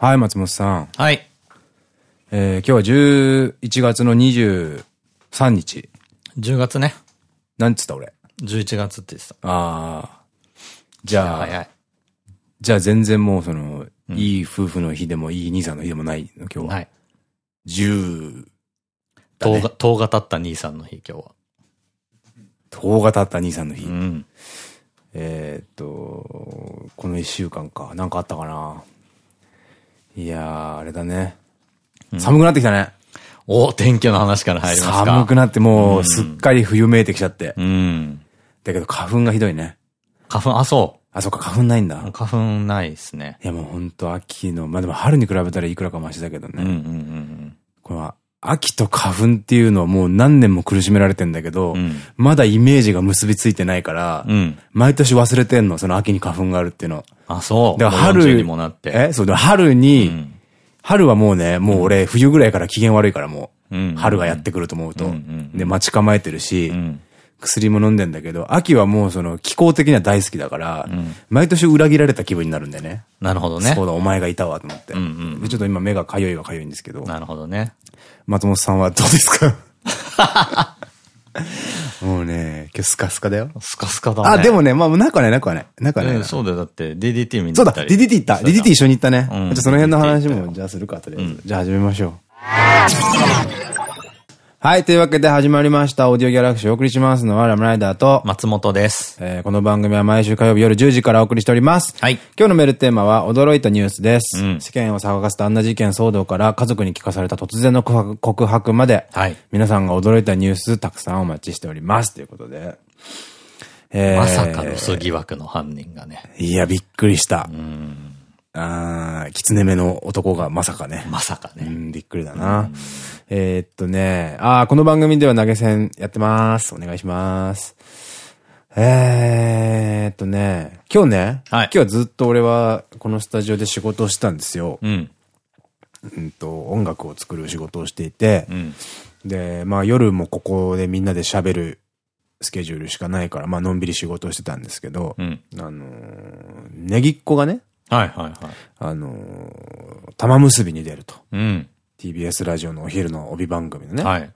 はい、松本さん。はい。えー、今日は11月の23日。10月ね。なんつった俺？11月って言ってた。ああ。じゃあ、早い。じゃあ全然もうその、いい夫婦の日でもいい兄さんの日でもないの、今日は。ない。10、だね10日、10日経った兄さんの日、今日は。10日経った兄さんの日。うん。えーっと、この1週間か。なんかあったかな。いやー、あれだね。寒くなってきたね。お、天気の話から入りますか。寒くなってもうすっかり冬めいてきちゃって。うん。だけど花粉がひどいね。花粉、あ、そあ、そっか、花粉ないんだ。う。花粉ないですね。いやもうほんと秋の、まあでも春に比べたらいくらかマシだけどね。うんうんうんこの秋と花粉っていうのはもう何年も苦しめられてんだけど、うんまだイメージが結びついてないから、うん。うん。毎年忘れてんの、その秋に花粉があるっていうの。あ、そう。だから春もう40にもなって。えそうだ、春に、うん春はもうね、もう俺冬ぐらいから機嫌悪いからもう、うん春がやってくると思うと、で、待ち構えてるし、うん。薬も飲んでんだけど、秋はもうその気候的には大好きだから、ん毎年裏切られた気分になるんだよね。なるほどねそう。だ、お前がいたわと思って。うんうんでちょっと今目がかゆいはかゆいんですけど、なるほどね。松本さんはどうですか？もうね、今日スカスカだよ。スカスカだね。あ、でもね、まあ、なくはね、なくはね。なくはね。うんそうだよ。だって DDT 見にそうだ、行ったり DDT 行った。DDT 一緒に行ったね。うんじゃあその辺の話も、じゃあするか、とりあえず。じゃあ始めましょう。はい、というわけで始まりました。オーディオギャラクシーをお送りしますのはラムライダーと、松本です。えーこの番組は毎週火曜日夜10時からお送りしております。はい。今日のメールテーマは、驚いたニュースです。うん世間を騒がせたあんな事件騒動から、家族に聞かされた突然の告白まで、はい皆さんが驚いたニュース、たくさんお待ちしております。ということで。えーまさかの嘘疑惑の犯人がね。いや、びっくりした。うん。あー、狐目の男がまさかね。まさかね。うん、びっくりだな。えーっとね、あー、この番組では投げ銭やってます。お願いします。えーっとね、今日ね、はい今日はずっと俺はこのスタジオで仕事をしたんですよ。うん。うんと、音楽を作る仕事をしていてう、ん。で、まあ夜もここでみんなで喋るスケジュールしかないから、まあのんびり仕事をしてたんですけど、うん。あのー、ネギっ子がね、はいはいはい。あのー、玉結びに出ると。うん。TBS ラジオのお昼の帯番組のね、はい。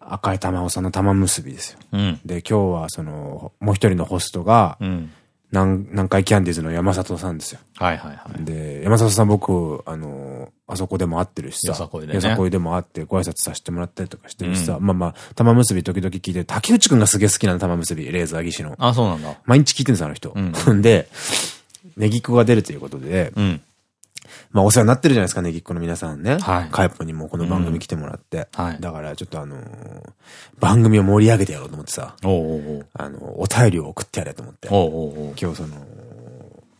赤い玉緒さんの玉結びですよ。うん。で、今日はその、もう一人のホストが、うん。南南海キャンディーズの山里さんですよ。はいはいはい。で、山里さん僕、あの、あそこでも会ってるしさ、よさこいでねよさこいでも会ってご挨拶させてもらったりとかしてるしさ、まあまあ、玉結び時々聞いて、竹内くんがすげえ好きなの玉結び、レーザー技師の。あ、そうなんだ。毎日聞いてるんです、あの人。うん で、ネギっ子が出るということで、うん。まあお世話になってるじゃないですか、ネギっ子の皆さんね。はいカイポにもこの番組来てもらって。はいだからちょっとあのー番組を盛り上げてやろうと思ってさ、おうおあの、お便りを送ってやれと思って。おうおうおう今日その、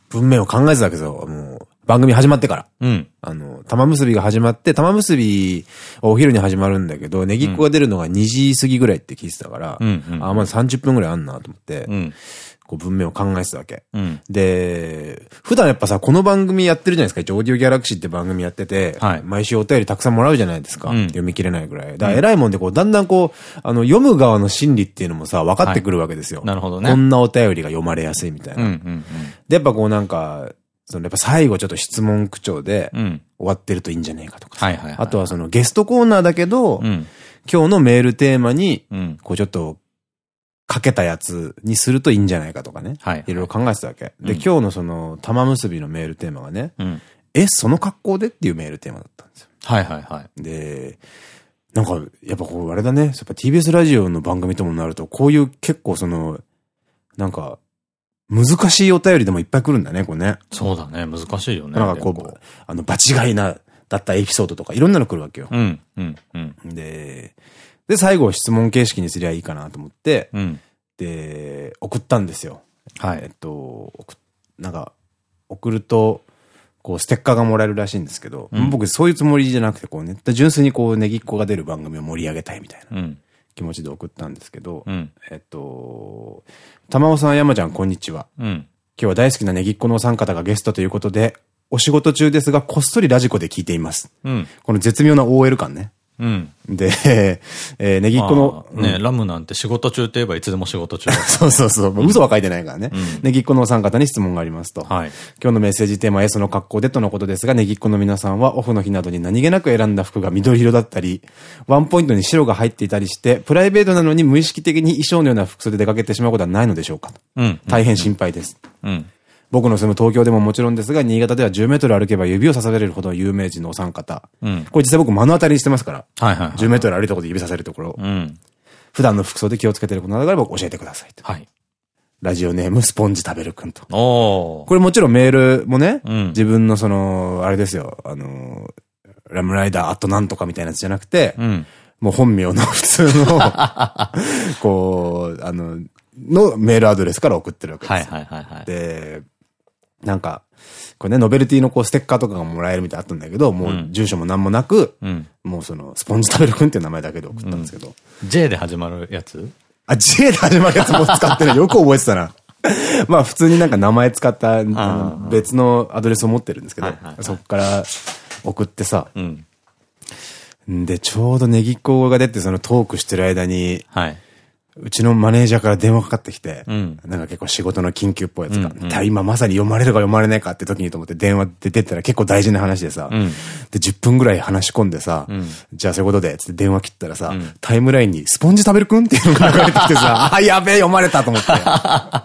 文面を考えてたわけですよ。もう、番組始まってから。うん。あの、玉結びが始まって、玉結びはお昼に始まるんだけど、ネギっ子が出るのが2時過ぎぐらいって聞いてたから、うんうんあ、まだ30分ぐらいあんなと思って、うん。こう文面を考えてたわけ。うん。で、普段やっぱさ、この番組やってるじゃないですか。一応、オーディオギャラクシーって番組やってて、はい毎週お便りたくさんもらうじゃないですか。うん読み切れないぐらい。だから偉いもんで、こう、だんだんこう、あの、読む側の心理っていうのもさ、分かってくるわけですよ。なるほどねこんなお便りが読まれやすいみたいな。で、やっぱこうなんか、そのやっぱ最後ちょっと質問口調でうん。終わってるといいんじゃねえかとかさ。はいはいはい。あとはそのゲストコーナーだけど、うん。今日のメールテーマに、うん。こうちょっと、かけたやつにするといいんじゃないかとかね。はい。いろいろ考えてたわけ。で、うん今日のその、玉結びのメールテーマがね、うん。え、その格好でっていうメールテーマだったんですよ。はいはいはい。で、なんか、やっぱこう、あれだね、やっぱ TBS ラジオの番組ともなると、こういう結構その、なんか、難しいお便りでもいっぱい来るんだね、これね。そうだね。難しいよね。なんかこう、あの、場違いな、だったエピソードとか、いろんなの来るわけよ。うん。うん。うん。で、で、最後質問形式にすりゃいいかなと思って、うん。で、送ったんですよ。はい。えっと、なんか、送ると、こう、ステッカーがもらえるらしいんですけど、うん僕そういうつもりじゃなくて、こうね、純粋にこう、ネギっ子が出る番組を盛り上げたいみたいなうん。気持ちで送ったんですけど、うん。えっと、玉尾さん、山ちゃん、こんにちは。うん。今日は大好きなネギっ子のお三方がゲストということで、お仕事中ですが、こっそりラジコで聞いています。うん。この絶妙な OL 感ね。うん。で、えー、ネギっ子の、あーね、ラムなんて仕事中といえばいつでも仕事中そうそうそう。嘘は書いてないからね。うんネギっ子のお三方に質問がありますと。ら。はい。今日のメッセージテーマは S の格好でとのことですが、ネギっ子の皆さんはオフの日などに何気なく選んだ服が緑色だったり、ワンポイントに白が入っていたりして、プライベートなのに無意識的に衣装のような服装で出かけてしまうことはないのでしょうかうん。大変心配です。うん。僕の住む東京でももちろんですが、新潟では10メートル歩けば指をさされるほどの有名人のお三方。うん。これ実際僕目の当たりにしてますから。はいはいはい。10メートル歩いたことで指さされるところ。うん。普段の服装で気をつけてることなどがあれば教えてくださいと。はい。ラジオネームスポンジ食べるくんと。これもちろんメールもね、うん自分のその、あれですよ、あの、ラムライダーアットなんとかみたいなやつじゃなくて、うん。もう本名の普通の、こう、あの、のメールアドレスから送ってるわけです。はいはいはいはい。で、なんか、これね、ノベルティのこうステッカーとかがもらえるみたいなのあったんだけど、もう住所もなんもなく、うん。もうその、スポンジ食べるくんっていう名前だけで送ったんですけど、J で始まるやつ？あ、J で始まるやつも使ってる。よく覚えてたな。まあ普通になんか名前使った別のアドレスを持ってるんですけどそこから送ってさ、うん。んで、ちょうどネギっ子が出てそのトークしてる間に、はい。うちのマネージャーから電話かかってきて、うん。なんか結構仕事の緊急っぽいやつが、うんうん。だ今まさに読まれるか読まれないかって時にと思って電話で出たら結構大事な話でさ、うん。で、10分ぐらい話し込んでさ、ん。じゃあそういうことで、つって電話切ったらさ、ん。タイムラインにスポンジ食べるくんっていうのが流れてきてさ、あ、やべえ、読まれたと思って。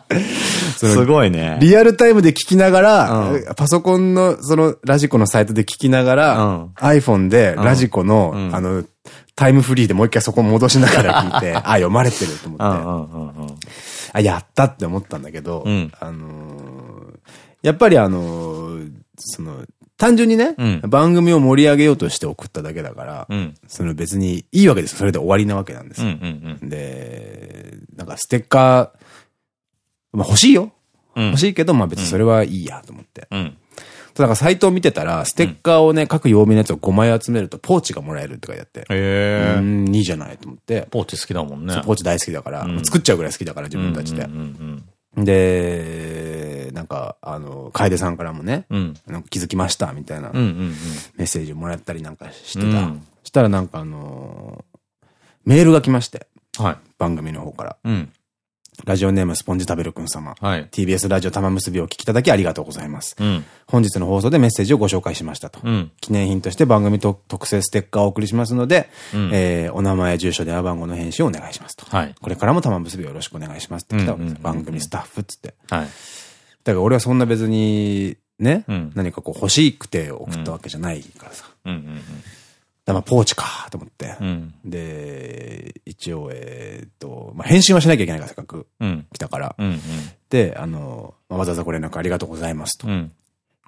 すごいね。リアルタイムで聞きながら、うパソコンのそのラジコのサイトで聞きながら、うん。iPhone でラジコの、うん。あの、タイムフリーでもう一回そこ戻しながら聞いて、あ、読まれてると思って。あ、やったって思ったんだけど、うんあのーやっぱりあのーその、単純にね、うん番組を盛り上げようとして送っただけだから、うん。その別にいいわけですよ。それで終わりなわけなんですうんよ。うんで、なんかステッカー、まあ欲しいよ。うん。欲しいけど、まあ別にそれはいいやと思って。うん。ただサイトを見てたら、ステッカーをね、各曜日のやつを5枚集めるとポーチがもらえるって書いてあって。へえう。ん、いいじゃないと思って。ポーチ好きだもんね。ポーチ大好きだから、うん作っちゃうぐらい好きだから自分たちでで、なんか、あの、楓さんからもね、うん。なんか気づきましたみたいな。メッセージをもらったりなんかしてた。うんしたらなんかあのメールが来まして、はい。番組の方から。うん。ラジオネームスポンジ食べるくん様。はい。TBS ラジオ玉結びをお聞きいただきありがとうございます。うん。本日の放送でメッセージをご紹介しましたと。うん。記念品として番組と特製ステッカーをお送りしますので、うんえーお名前、住所、電話番号の返信をお願いしますと。はい。これからも玉結びよろしくお願いしますって来たわけですうんうんうん番組スタッフっつって。はい。だから俺はそんな別に、ね、うん何かこう欲しくて送ったわけじゃないからさ。うんうんだからまあポーチかと思って。うん。で、一応、えーっと、まあ、返信はしなきゃいけないから、せっかくうん。来たから。うん。うん。で、あの、まあわざわざご連絡ありがとうございますと。うん。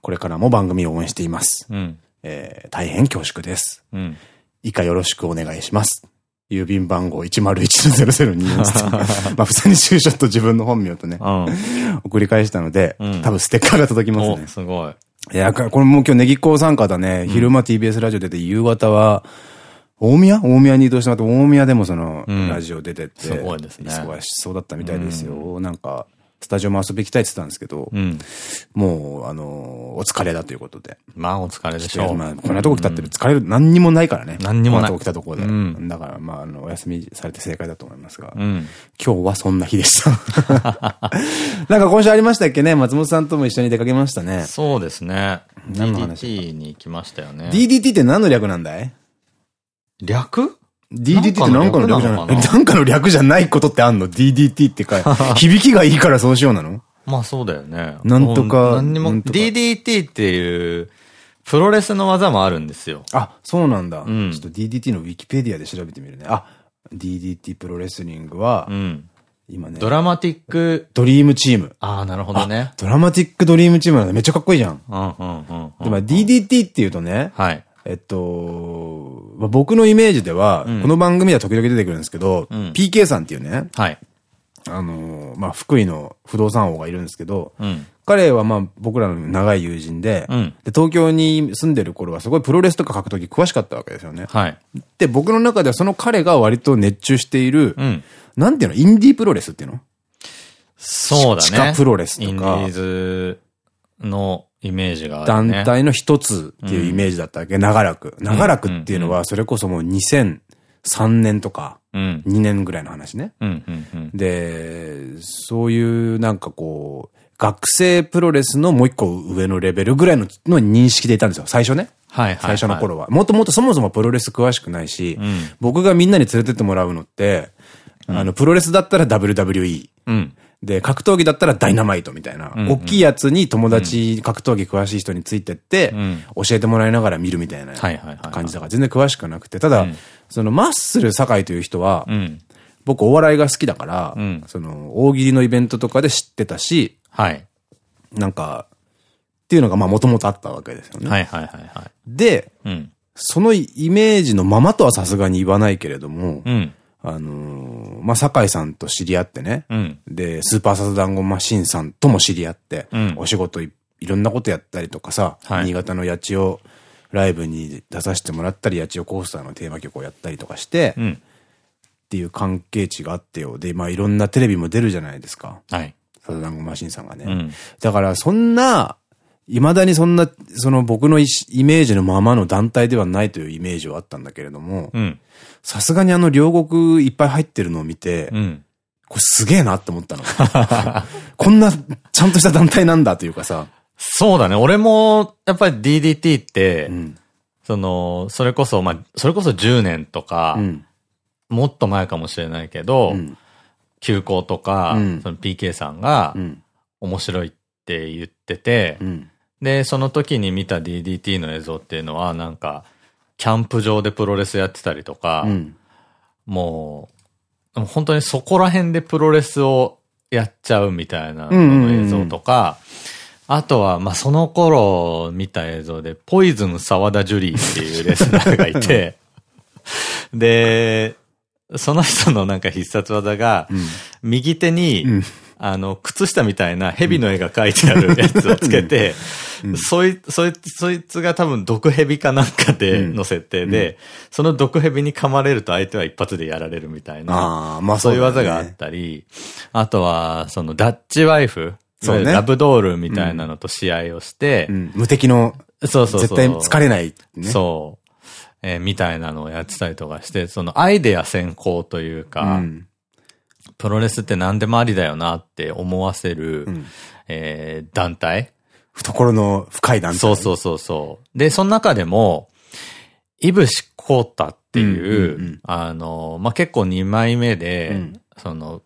これからも番組を応援しています。うん。えー大変恐縮です。うん。以下よろしくお願いします。郵便番号101-0024 まあ普通に就職と自分の本名とね、うん。送り返したので、うん多分ステッカーが届きますお、ね。すごい。いや、これもう今日ネギっ子参加だね。昼間 TBS ラジオ出て、夕方は、大宮？大宮に移動してもらって、大宮でもその、うんラジオ出てって、すごいですね忙しそうだったみたいですよ。なんか、スタジオも遊び行きたいって言ってたんですけど、うん。もう、あの、お疲れだということで。まあ、お疲れでしょう。まあ、こんなとこ来たって疲れる、何にもないからね。何にもないこんなとこ来たところで。うんだから、まあ、あの、お休みされて正解だと思いますが、うん。今日はそんな日でした。なんか今週ありましたっけね？松本さんとも一緒に出かけましたね。そうですね。何の話 DDT に行きましたよね。DDT って何の略なんだい？略？DDT って何かの略じゃない？なんかの略じゃないことってあんの ?DDT ってか、響きがいいからそうしようなの？まあそうだよね。なんとか何にも、DDT っていう、プロレスの技もあるんですよ。あ、そうなんだ。んちょっと DDT のウィキペディアで調べてみるね。あ、DDT プロレスリングはう、ん。今ね、ドラマティック、ドリームチーム。ああ、なるほどね。ドラマティックドリームチームなんだ。めっちゃかっこいいじゃん。うんうんうんうん。でも DDT っていうとね、はい。えっと、まあ僕のイメージでは、うんこの番組では時々出てくるんですけど、うん PK さんっていうね、はい。あのー、まあ、福井の不動産王がいるんですけど、うん。彼はまあ僕らの長い友人で、うんで、東京に住んでる頃はすごいプロレスとか格闘技詳しかったわけですよね。はい。で、僕の中ではその彼が割と熱中している、うん。なんていうの？インディープロレスっていうの？そうだね。地下プロレスとかインディーズのイメージがね。団体の一つっていうイメージだったわけ、長らく。長らくっていうのは、それこそもう2003年とか、2年ぐらいの話ね。で、そういうなんかこう、学生プロレスのもう一個上のレベルぐらいのの認識でいたんですよ、最初ね。はい最初の頃は。もともとそもそもプロレス詳しくないし、うん、僕がみんなに連れてってもらうのって、うん、あの、プロレスだったら WWE。うん、で、格闘技だったらダイナマイトみたいな、大きいやつに友達、格闘技詳しい人についてって、教えてもらいながら見るみたいな感じだから、全然詳しくなくて、ただ、そのマッスル酒井という人は、僕お笑いが好きだから、その、大喜利のイベントとかで知ってたし、はい。なんか、っていうのがまあもともとあったわけですよね。はいはいはいはい。で、うん、そのイメージのままとはさすがに言わないけれども、うん、あのー、まあ、酒井さんと知り合ってね、うん、で、スーパーサザダンゴマシンさんとも知り合って、お仕事いろんなことやったりとかさ、はい、新潟の八千代ライブに出させてもらったり、八千代コースターのテーマ曲をやったりとかして、っていう関係値があってよ。で、まあいろんなテレビも出るじゃないですか。はい。サザダンゴマシンさんがね。だからそんな、未だにそんな、その僕のイメージのままの団体ではないというイメージはあったんだけれども、さすがにあの両国いっぱい入ってるのを見て、うん、これすげえなって思ったの。こんなちゃんとした団体なんだというかさ。そうだね。俺も、やっぱり DDT って、うん、その、それこそ、まあ、それこそ10年とか、うん、もっと前かもしれないけど、休校とか、その PK さんが、面白いって言ってて、で、その時に見た DDT の映像っていうのは、なんか、キャンプ場でプロレスやってたりとか、うん、もう、本当にそこら辺でプロレスをやっちゃうみたいなの映像とか、あとは、まあ、その頃見た映像で、ポイズン沢田ジュリーっていうレスラーがいて、で、その人のなんか必殺技が、右手に、あの、靴下みたいな蛇の絵が描いてあるやつをつけて、そい、そいつ、そいつが多分毒蛇かなんかでの設定で、その毒蛇に噛まれると相手は一発でやられるみたいな、あまあそういう技があったり、あとは、そのダッチワイフ、そうね。ラブドールみたいなのと試合をして、無敵の、そうそう絶対疲れない、そう。えー、みたいなのをやってたりとかして、そのアイデア先行というか、うん、プロレスって何でもありだよなって思わせる、うん、えー、団体。懐の深い団体。そうそうそうそう。で、その中でも、イブシコータっていう、あの、まあ、結構2枚目で、うん、その、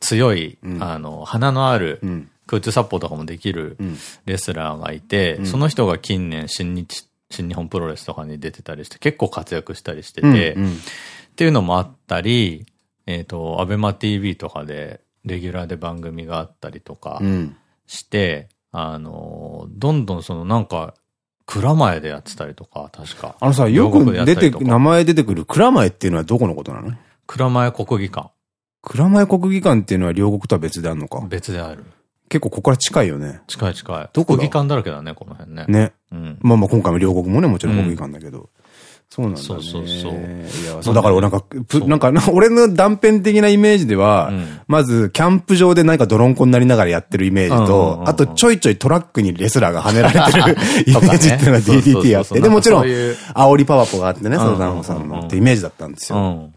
強い、うん、あの、鼻のある、空中サポーとかもできるレスラーがいて、その人が近年新日新日本プロレスとかに出てたりして、結構活躍したりしてて、うんうん、っていうのもあったり、えっ、ー、と、アベマ TV とかで、レギュラーで番組があったりとかして、うん、あの、どんどんそのなんか、蔵前でやってたりとか、確か。あのさ、よく出て、名前出てくる蔵前っていうのはどこのことなの？蔵前国技館。蔵前国技館っていうのは両国とは別であるのか？別である。結構ここから近いよね。近い近い。どこ国技館だらけだね、この辺ね。ね。うん。まあまあ今回も両国もね、もちろん国技館だけど。うん、そうなんだね。そうそうそう。そうだからなんか、なんか、俺の断片的なイメージでは、うん、まず、キャンプ場で何か泥んこになりながらやってるイメージと、あとちょいちょいトラックにレスラーがはねられてるイメージっていうのが DDT あって、で、もちろん、煽りパワポがあってね、そのダンホさんのってイメージだったんですよ。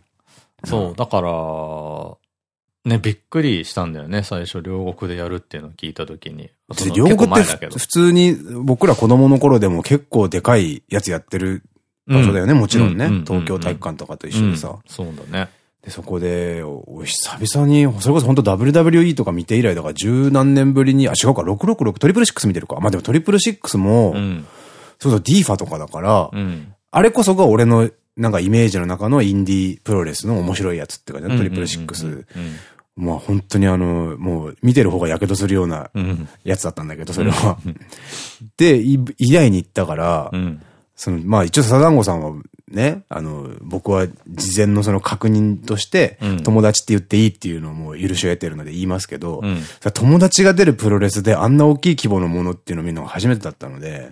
そう、だから、ね、びっくりしたんだよね、最初、両国でやるっていうのを聞いたときに。両国って普通に、僕ら子供の頃でも結構でかいやつやってる場所だよね、もちろんね。東京体育館とかと一緒にさ。そうだね。で、そこで、久々に、それこそ本当 WWE とか見て以来だから十何年ぶりに、あ、違うか、666、トリプルシックス見てるか。まあでもトリプルシックスも、うん、そうそう、ディーファとかだから、うん、あれこそが俺のなんかイメージの中のインディープロレスの面白いやつって感じトリプルシックス。まあ本当にあの、もう見てる方が火傷するようなやつだったんだけど、それは。で、以来に行ったから、うん、その、まあ一応サザンゴさんはね、あの、僕は事前のその確認として、友達って言っていいっていうのも許しを得てるので言いますけど、うん、友達が出るプロレスであんな大きい規模のものっていうのを見るのが初めてだったので、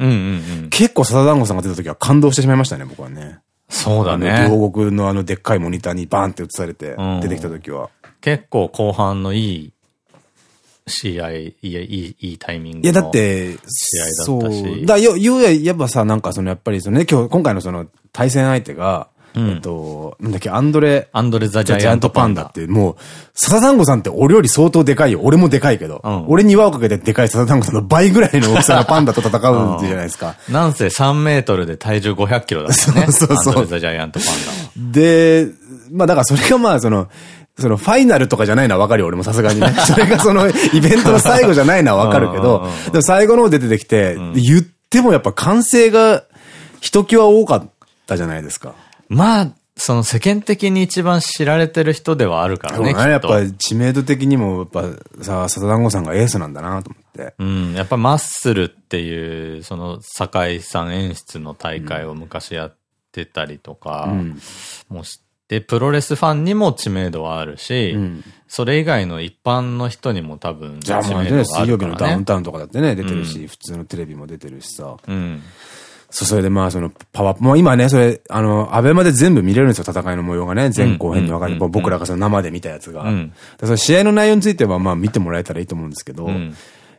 結構サザンゴさんが出た時は感動してしまいましたね、僕はね。そうだね。両国のあのでっかいモニターにバーンって映されて出てきた時は。結構後半のいい試合、いや、いい、いいタイミングいや、だって、試合だったし。そう。だよ、ようやっぱさ、なんかその、やっぱりそのね、今日、今回のその、対戦相手が、うん、えっと、なんだっけ、アンドレ。アンドレザ・ジャイアントパンダって、もう、笹団子さんって俺より相当でかいよ。俺もでかいけど。うん、俺に輪をかけてでかい笹団子さんの倍ぐらいの大きさのパンダと戦うじゃないですか。なんせ3メートルで体重500キロだったね。そうそうそう。アンドレザ・ジャイアントパンダは。で、まあだからそれがまあその、そのファイナルとかじゃないのはわかるよ、俺もさすがにね。それがそのイベントの最後じゃないのはわかるけど、でも最後の方で出てきて、うん、言ってもやっぱ歓声がひときわ多かったじゃないですか。まあ、その世間的に一番知られてる人ではあるからね。やっぱ知名度的にも、やっぱさ、佐田団子さんがエースなんだなと思って。うん。やっぱマッスルっていう、その酒井さん演出の大会を昔やってたりとか、うん、もう知で、プロレスファンにも知名度はあるし、うん、それ以外の一般の人にも多分知名度があるから、ね。水曜日のダウンタウンとかだってね、出てるし、うん、普通のテレビも出てるしさ。うん。そう、それでまあそのパワー、もう今ね、それ、あの、アベマで全部見れるんですよ、戦いの模様がね、前後編に分かれて、僕らがその生で見たやつが。うん、その試合の内容についてはまあ見てもらえたらいいと思うんですけど、うん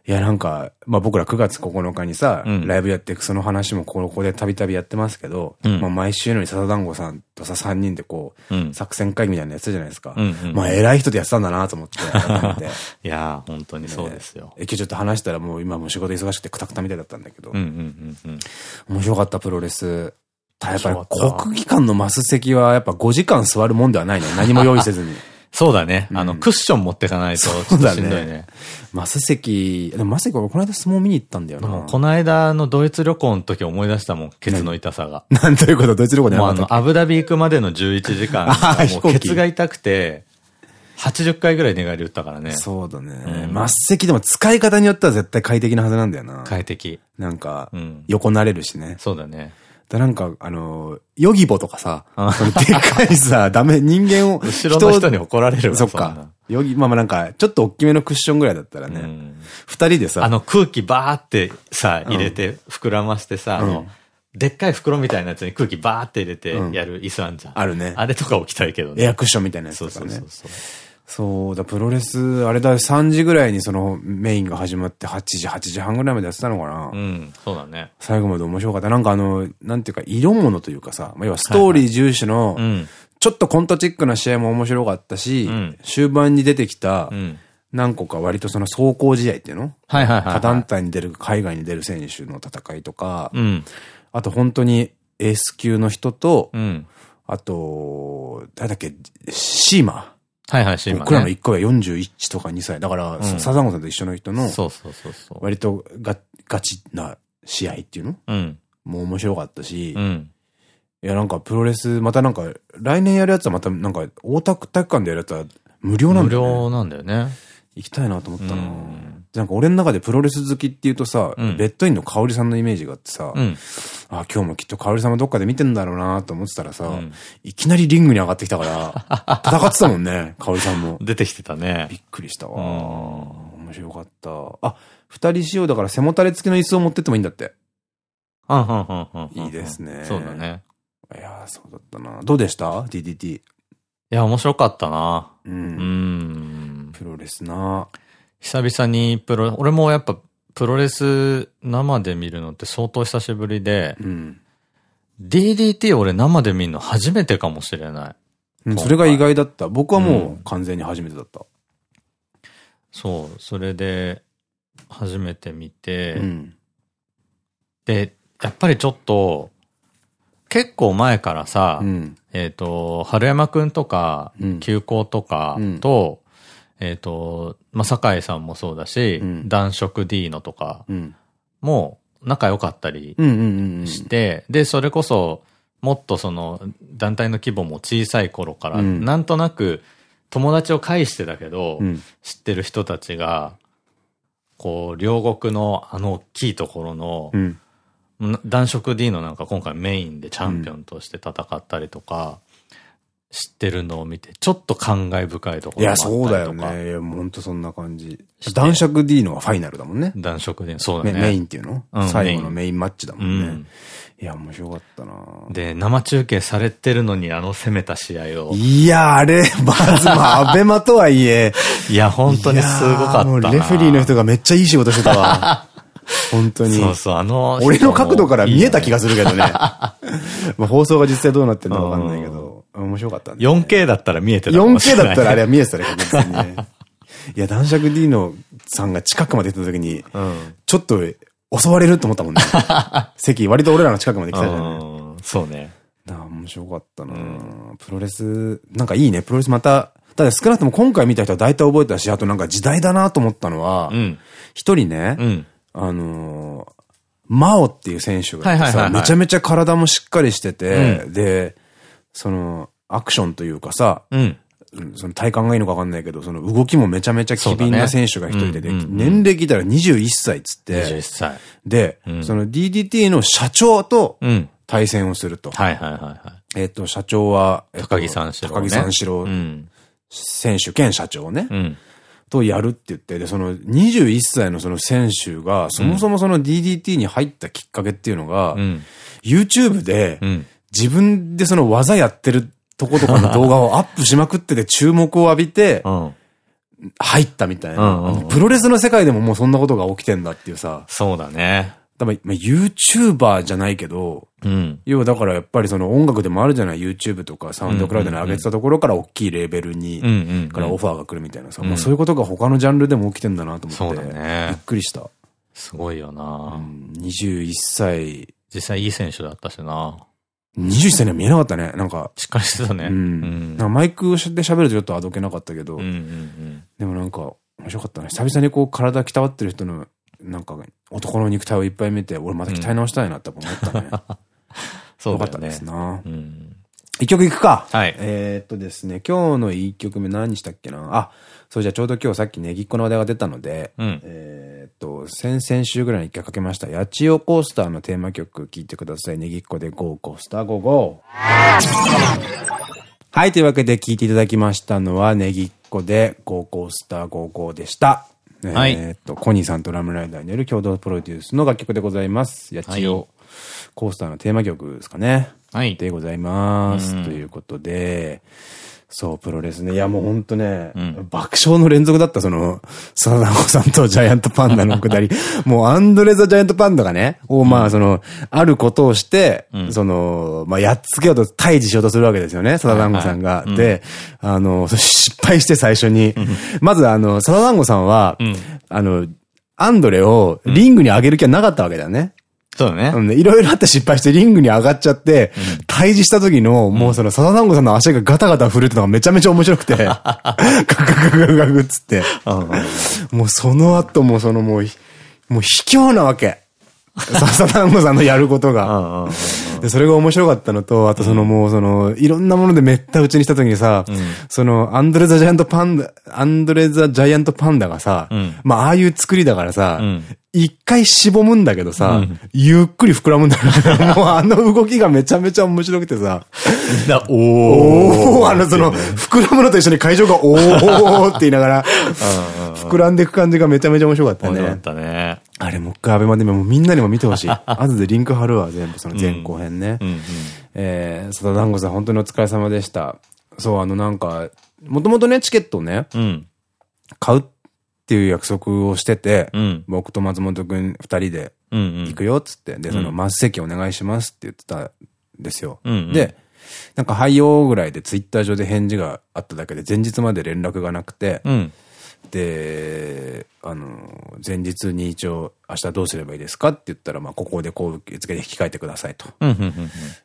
いや、なんか、まあ僕ら9月9日にさ、うん、ライブやっていくその話もここでたびたびやってますけど、うん、まあ毎週のように笹団子さんとさ3人でこう、うん、作戦会議みたいなやつじゃないですか。まあ偉い人でやってたんだなと思って、いやー、本当にそうですよ。え、今日ちょっと話したらもう今も仕事忙しくてくたくたみたいだったんだけど、面白かったプロレス。やっぱり国技館のマス席はやっぱ5時間座るもんではないね。何も用意せずに。そうだね。あの、クッション持ってかないと、ちょっとしんどいね。マス席、でもマス席俺この間相撲見に行ったんだよな。この間のドイツ旅行の時思い出したもん、ケツの痛さが。なんということドイツ旅行でもうあの、アブダビ行くまでの11時間、もうケツが痛くて、80回ぐらい寝返り打ったからね。そうだね。末席でも使い方によっては絶対快適なはずなんだよな。快適。なんか、横なれるしね。そうだね。で、なんか、あの、ヨギボとかさ、でかいさ、ダメ、人間を。後ろの人に怒られるわそっか。ヨギ、まあまあなんか、ちょっと大きめのクッションぐらいだったらね。二人でさ。あの空気バーってさ、入れて、膨らましてさ、あの、でっかい袋みたいなやつに空気バーって入れてやる椅子あんじゃん。あるね。あれとか置きたいけどね。エアクッションみたいなやつとかね。そうそうそう。そうだ、プロレス、あれだ、3時ぐらいにそのメインが始まって8時、8時半ぐらいまでやってたのかな。うん、そうだね。最後まで面白かった。なんかあの、なんていうか、色物というかさ、まあ、要はストーリー重視の、ちょっとコントチックな試合も面白かったし、うん、終盤に出てきた、何個か割とその走行試合っていうの？はいはいはい、他団体に出る、海外に出る選手の戦いとか、うん、あと本当にエース級の人と、うん、あと、誰だっけ、シーマー。はいはい、シーマ、ね、僕らの1個は41とか2歳。だから、うん、サザンゴさんと一緒の人の、そうそうそうそう。割とガガチな試合っていうの？うん。もう面白かったし、うん。いや、なんかプロレス、またなんか、来年やるやつはまたなんか、大田区体育館でやるやつは無料なんだよね。無料なんだよね。行きたいなと思ったな、なんか俺の中でプロレス好きっていうとさ、レッドインの香織さんのイメージがあってさ、あ、今日もきっと香織さんもどっかで見てんだろうなと思ってたらさ、いきなりリングに上がってきたから、戦ってたもんね、香織さんも。出てきてたね。びっくりしたわ。面白かった。あ、二人仕様だから背もたれ付きの椅子を持ってってもいいんだって。いいですね。そうだね。いやそうだったな。どうでした ?DDT。いや、面白かったな。うん。うんプロレスな久々にプロ、俺もやっぱプロレス生で見るのって相当久しぶりで、うん、DDT 俺生で見るの初めてかもしれない。うん、それが意外だった。僕はもう完全に初めてだった。うん、そう、それで初めて見て、うん、で、やっぱりちょっと、結構前からさ、えっと、春山くんとか、急行とかと、えっと、まあ、酒井さんもそうだし、うん、男色 D のとかも仲良かったりして、で、それこそ、もっとその、団体の規模も小さい頃から、うん、なんとなく友達を介してだけど、うん、知ってる人たちが、こう、両国のあの大きいところの、男色 D のなんか今回メインでチャンピオンとして戦ったりとか、知ってるのを見て、ちょっと感慨深いところいや、そうだよね。いや、ほんとそんな感じ。男爵 D のがファイナルだもんね。男爵 D、そうだね。メインっていうの、うん、最後のメインマッチだもんね。うんいや、面白かったなで、生中継されてるのにあの攻めた試合を。いや、あれ、まず、まあ、アベマとはいえ。いや、本当にすごかったな。レフェリーの人がめっちゃいい仕事してたわ。本当に。そうそう、あの、俺の角度から見えた気がするけどね。まあ放送が実際どうなってるのかわかんないけど、面白かったね。4K だったら見えてた 4K だったらあれは見えてたね、確実にね。いや、男爵 D のさんが近くまで行った時に、ちょっと襲われると思ったもんね。席、割と俺らの近くまで来たじゃん。そうね。だ面白かったな、うん、プロレス、なんかいいね。プロレスまた、ただ少なくとも今回見た人は大体覚えたし、あとなんか時代だなと思ったのは、一、うん、人ね、うん、あのー、マオっていう選手がさ、めちゃめちゃ体もしっかりしてて、で、その、アクションというかさ、その体感がいいのかわかんないけど、その動きもめちゃめちゃ機敏な選手が一人で、で、年齢聞いたら21歳っつって、21歳。で、その DDT の社長と対戦をすると。はいはいはいはい。えっと、社長は、高木三四郎。高木三四郎選手兼社長ね。とやるって言って、で、その21歳のその選手が、そもそもその DDT に入ったきっかけっていうのが、YouTube で、自分でその技やってるとことかの動画をアップしまくってて注目を浴びて、入ったみたいな。プロレスの世界でももうそんなことが起きてんだっていうさ。そうだね。多分、まあ、YouTuber じゃないけど、うん、要はだからやっぱりその音楽でもあるじゃない ?YouTube とかサウンドクラウドに上げてたところから大きいレーベルに、からオファーが来るみたいなさ、もうそういうことが他のジャンルでも起きてんだなと思って。そうだね。びっくりした。すごいよな、うん、21歳。実際いい選手だったしな。21歳には見えなかったね。なんか。しっかりしてたね。うん。なんかマイクで喋るとちょっとあどけなかったけど。でもなんか、面白かったね。久々にこう体鍛わってる人の、なんか、男の肉体をいっぱい見て、俺また鍛え直したいなって思ったね。そうだね。よかったですな。一曲いくか。はい。えっとですね、今日の一曲目何したっけな？あ、そうじゃちょうど今日さっきネギっ子の話題が出たので、うん、えっと、先々週ぐらいに一回かけました、八千代コースターのテーマ曲聴いてください。ネギっ子で GO コースター GO GO! はい、というわけで聴いていただきましたのは、ネギっ子で GO コースター GO GO でした。はい、えっと、コニーさんとラムライダーによる共同プロデュースの楽曲でございます。八千代コースターのテーマ曲ですかね。はい。でございます。ということで、そう、プロレスね。いや、もうほんとね、うん、爆笑の連続だった、その、サダコさんとジャイアントパンダのくだり。もうアンドレザ・ジャイアントパンダがね、を、まあ、その、あることをして、うん、その、まあ、やっつけようと、退治しようとするわけですよね、サダダンゴさんが。で、あの、失敗して最初に。まず、あの、サダダンゴさんは、あの、アンドレをリングに上げる気はなかったわけだよね。そうだね。いろいろあって失敗してリングに上がっちゃって、退治した時の、もうその、笹団子さんの足がガタガタ振るってのがめちゃめちゃ面白くて、ガクガクガクガクっつって。もうその後もそのもう、もう卑怯なわけ。笹団子さんのやることが。で、それが面白かったのと、あとそのもうその、いろんなものでめった打ちにした時にさ、その、アンドレザジャイアントパンダ、アンドレザジャイアントパンダがさ、まあああいう作りだからさ、一回しぼむんだけどさ、ゆっくり膨らむんだよ。もうあの動きがめちゃめちゃ面白くてさ。みんな、おー。あの、その、膨らむのと一緒に会場がおーって言いながら、膨らんでいく感じがめちゃめちゃ面白かったね。面白かったね。あれもう一回アベマでもみんなにも見てほしい。後でリンク貼るわ、全部その前後編ね。えー、佐田団子さん本当にお疲れ様でした。そう、あのなんか、もともとね、チケットね、買うっていう約束をしてて、うん、僕と松本くん二人で行くよっつって、で、その、末席お願いしますって言ってたんですよ。うんうん、で、なんか、はいよぐらいでツイッター上で返事があっただけで、前日まで連絡がなくて、うん、で、あの、前日に一応、明日どうすればいいですかって言ったら、まあ、ここでこう受付で引き換えてくださいと。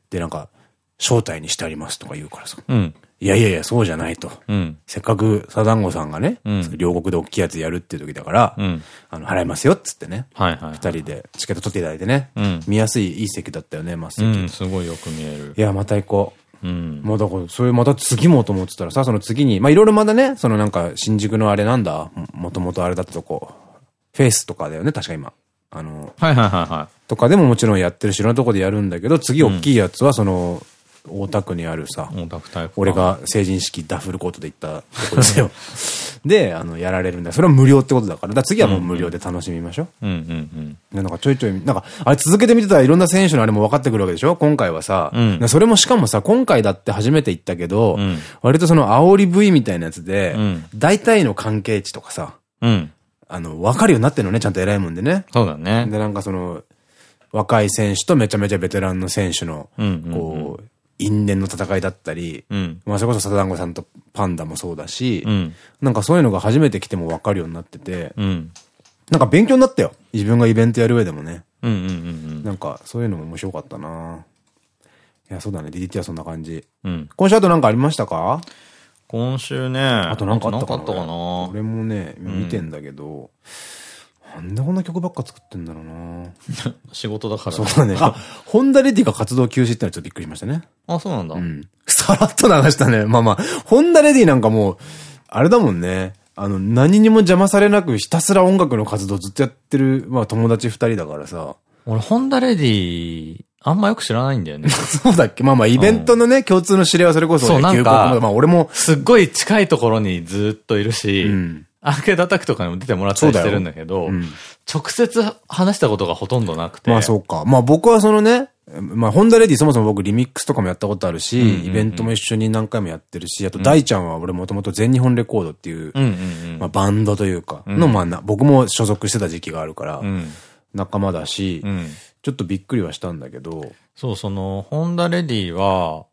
で、なんか、招待にしてありますとか言うからさ。うん、いやいやいや、そうじゃないと。うん、せっかく、サダンゴさんがね、うん、両国で大きいやつやるっていう時だから、うん、あの、払いますよっつってね。二人でチケット取っていただいてね。見やすい、いい席だったよね、まっ席。うん、すごいよく見える。いや、また行こう。うん。もうだから、それまた次もと思ってたらさ、その次に、まあいろいろまだね、そのなんか、新宿のあれなんだ、もともとあれだったとこ、フェイスとかだよね、確か今。あの、はいはいはいはい。とかでももちろんやってるし、いろんなとこでやるんだけど、次大きいやつはその、大田区にあるさ、俺が成人式ダッフルコートで行ったとこですよ。で、あの、やられるんだ。それは無料ってことだから。だから次はもう無料で楽しみましょう。うんうんうん。なんかちょいちょい、なんか、あれ続けて見てたらいろんな選手のあれも分かってくるわけでしょ？今回はさ。うん、それもしかもさ、今回だって初めて行ったけど、うん、割とその煽り V みたいなやつで、うん、大体の関係値とかさ、うん、あの、分かるようになってるのね、ちゃんと偉いもんでね。そうだね。で、なんかその、若い選手とめちゃめちゃベテランの選手の、こう、因縁の戦いだったり、うん、まあそれこそ笹団子さんとパンダもそうだし、うん、なんかそういうのが初めて来ても分かるようになってて、うん、なんか勉強になったよ。自分がイベントやる上でもね。なんかそういうのも面白かったないや、そうだね。DDT はそんな感じ。うん、今週あと何かありましたか？今週ね。あと何かあったかな俺もね、見てんだけど、なんでこんな曲ばっか作ってんだろうな 仕事だから。そうだね。あ、ホンダレディが活動休止ってのはちょっとびっくりしましたね。あ、そうなんだ。うん。さらっと流したね。まあまあ、ホンダレディなんかもう、あれだもんね。あの、何にも邪魔されなくひたすら音楽の活動ずっとやってる、まあ友達二人だからさ。俺、ホンダレディ、あんまよく知らないんだよね。そうだっけ？まあまあ、イベントのね、うん、共通の知り合いはそれこそ、ね、そう、なんか、まあ俺も。すっごい近いところにずっといるし、うん、アーケードアタックとかにも出てもらったりしてるんだけど、うん、直接話したことがほとんどなくて。まあそうか。まあ僕はそのね、まあホンダレディそもそも僕リミックスとかもやったことあるし、イベントも一緒に何回もやってるし、あと大ちゃんは俺もともと全日本レコードっていう、まあバンドというか、のまあ僕も所属してた時期があるから、仲間だし、ちょっとびっくりはしたんだけど。そう、その、ホンダレディは、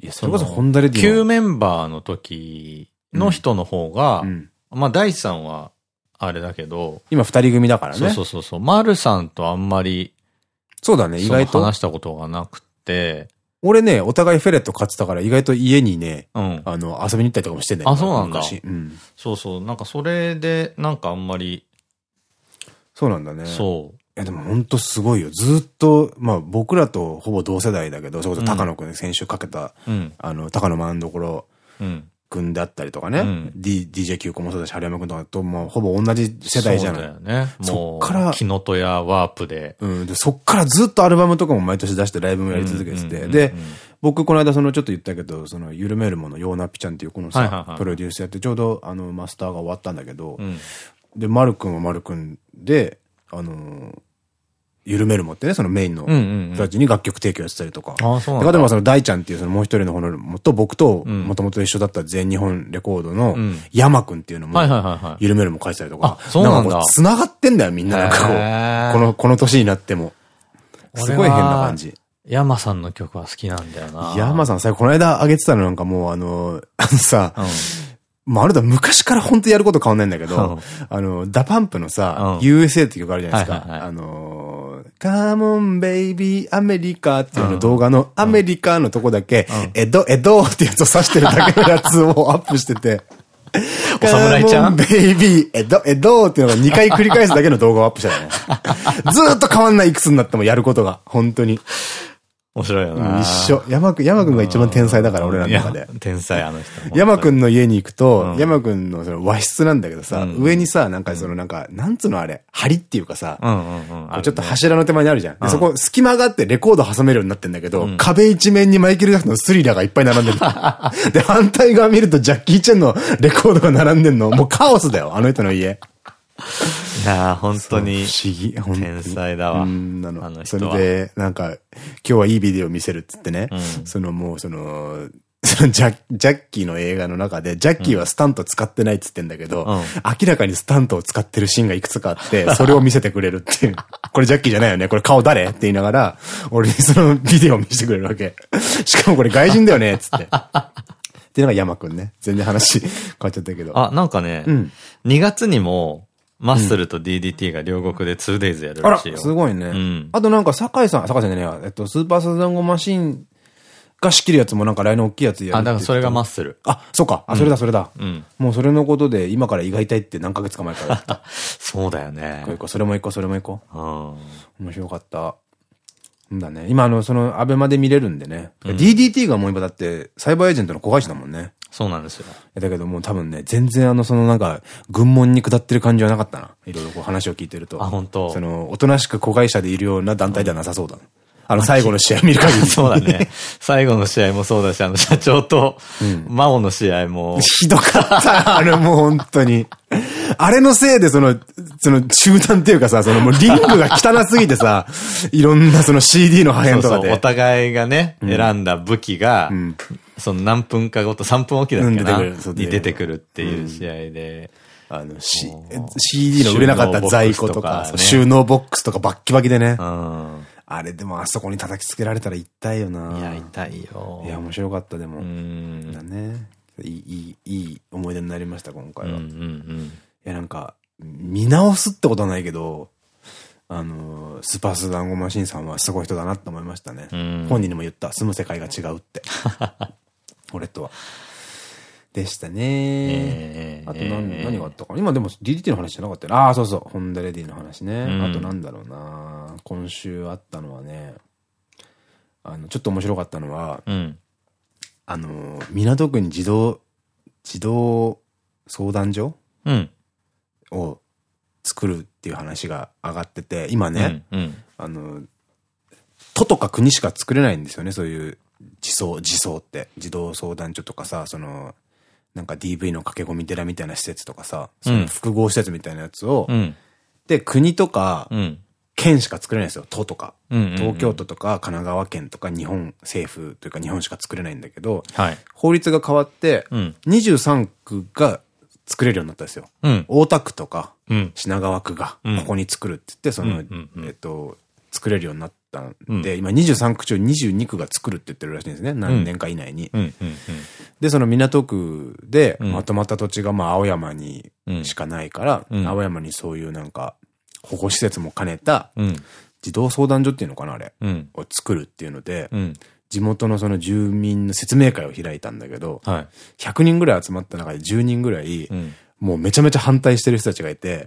いや、それこそホンダレディ旧メンバーの時の人の方が、まあ、大地さんは、あれだけど。今二人組だからね。そうそうそう。丸さんとあんまり、そうだね、意外と。話したことがなくて。俺ね、お互いフェレット飼ってたから、意外と家にね、うん、あの、遊びに行ったりとかもしてんだよ。あ、そうなんだ。うん。そうそう。なんかそれで、なんかあんまり。そうなんだね。そう。いやでも本当すごいよ。ずっと、まあ僕らとほぼ同世代だけど、それこそ高野くん先週かけた、うん、あの、高野真んどころ、うん君であったりとかね。うん、D、DJ 9個もそうだし、春山君とかともうほぼ同じ世代じゃない。そうだよね。そっから。キノトやワープで。うん。で、そっからずっとアルバムとかも毎年出してライブもやり続けてて。で、僕この間そのちょっと言ったけど、その、ゆるめるもの、ヨーナッピちゃんっていうこのさ、プロデュースやってちょうどあの、マスターが終わったんだけど、うん、で、マル君はマル君で、あのー、緩めるもってね、そのメインの人たちに楽曲提供してたりとか。ああ、そうその大ちゃんっていうそのもう一人の方の、と僕ともともと一緒だった全日本レコードの山くんっていうのも、緩めるも書いてたりとか。あ、そうなんだ。繋がってんだよ、みんななんかこう。この、この年になっても。すごい変な感じ。山さんの曲は好きなんだよな。山さんさ、この間上げてたのなんかもうあの、あのさ、まあ、あれだ、昔から本当やること変わんないんだけど、あの、 DA PUMP のさ、USA って曲あるじゃないですか。あの、カモンベイビーアメリカっていうの動画のアメリカのとこだけ、エド、エドってやつを指してるだけのやつをアップしてて、お侍ちゃん？ベイビー、エド、エドっていうのが2回繰り返すだけの動画をアップしたね。ずーっと変わんないいくつになってもやることが、本当に。面白いよな。一緒。山くん、山くんが一番天才だから、俺らの中で。天才、あの人。山くんの家に行くと、山くんのその和室なんだけどさ、上にさ、なんかそのなんか、なんつうのあれ、梁っていうかさ、ちょっと柱の手前にあるじゃん。そこ、隙間があってレコード挟めるようになってんだけど、壁一面にマイケル・ジャクソンのスリラーがいっぱい並んでる。で、反対側見るとジャッキー・チェンのレコードが並んんの。もうカオスだよ、あの人の家。いや本当に。不思議。天才だわ。なの。あのそれで、なんか、今日はいいビデオ見せるっつってね。うん、そのもう、その、そのジャジャッキーの映画の中で、ジャッキーはスタント使ってないっつってんだけど、うん、明らかにスタントを使ってるシーンがいくつかあって、それを見せてくれるっていう。これジャッキーじゃないよねこれ顔誰って言いながら、俺にそのビデオを見せてくれるわけ。しかもこれ外人だよねっつって。っていうのが山くんね。全然話変わっちゃったけど。あ、なんかね、うん、2月にも、マッスルと DDT が両国で 2days やるらしいよ。すごいね。うん、あとなんか、酒井さん、酒井さんじゃねえっと、スーパーサザンゴマシンが仕切るやつもなんか来年大きいやつやるあ、だからそれがマッスル。あ、そうか。あ、それだ、それだ。うん。もうそれのことで今から胃が痛いって何ヶ月か前から。そうだよね。それも行こう、それも行こう。うん。面白かった。んだね。今あの、その、アベマで見れるんでね。うん、DDT がもう今だって、サイバーエージェントの子会社だもんね。そうなんですよ。だけどもう多分ね、全然あの、そのなんか、軍門に下ってる感じはなかったな。いろいろこう話を聞いてると。あ、本当。その、おとなしく子会社でいるような団体ではなさそうだ。あの、最後の試合見る限り。そうだね。最後の試合もそうだし、あの、社長と、真央の試合も。ひどかった。あれもう本当に。あれのせいで、その、その中断っていうかさ、そのもうリングが汚すぎてさ、いろんなその CD の破片とかで。そうそうお互いがね、選んだ武器が、その何分かごと、3分おきだっけな、に出てくるっていう試合で。あの、C、CD の売れなかった在庫とか、収納ボックスとかバッキバキでね。あれでもあそこに叩きつけられたら痛いよな。いや、痛いよ。いや、面白かった、でも。だね。いい、いい、思い出になりました、今回は。いや、なんか、見直すってことはないけど、あの、スーパースダンゴマシンさんはすごい人だなって思いましたね。本人にも言った。住む世界が違うって。俺とは。でしたね。あと何、何があったか今でも DDT の話じゃなかったよああ、そうそう。ホンダレディの話ね。あとなんだろうな今週あったのはね、あの、ちょっと面白かったのは、あの、港区に自動、自動相談所を作るっていう話が上がってて、今ね、あの、都とか国しか作れないんですよね、そういう自走、自走って。児童相談所とかさ、その、なんか DV の駆け込み寺みたいな施設とかさ、その複合施設みたいなやつを、うん、で、国とか、県しか作れないんですよ。都とか。東京都とか神奈川県とか日本政府というか日本しか作れないんだけど、はい、法律が変わって、うん、23区が作れるようになったんですよ。うん、大田区とか、品川区がここに作るって言って、その、えっと、作れるようになったん。で、今23区中22区が作るって言ってるらしいんですね。何年か以内に。で、その港区でまとまった土地がまあ青山にしかないから、青山にそういうなんか保護施設も兼ねた児童相談所っていうのかな、あれ。を作るっていうので、地元のその住民の説明会を開いたんだけど、はい、100人ぐらい集まった中で10人ぐらい、もうめちゃめちゃ反対してる人たちがいて、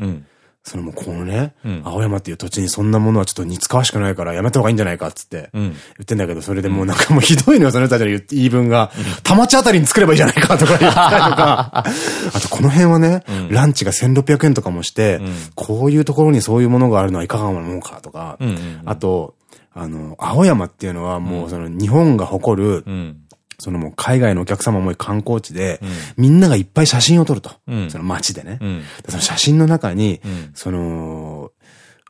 そのもうこのね、うん、青山っていう土地にそんなものはちょっと似つかわしくないからやめた方がいいんじゃないかっつって、言ってんだけど、それでもうなんかもうひどいのよ、その人たちの言い分が、田町あたりに作ればいいじゃないかとか言ったりとか、あとこの辺はね、ランチが1600円とかもして、こういうところにそういうものがあるのはいかがなものかとか、あと、あの、青山っていうのはもうその日本が誇る、そのもう海外のお客様も観光地で、うん、みんながいっぱい写真を撮ると。うん、その街でね。うん、その写真の中に、その、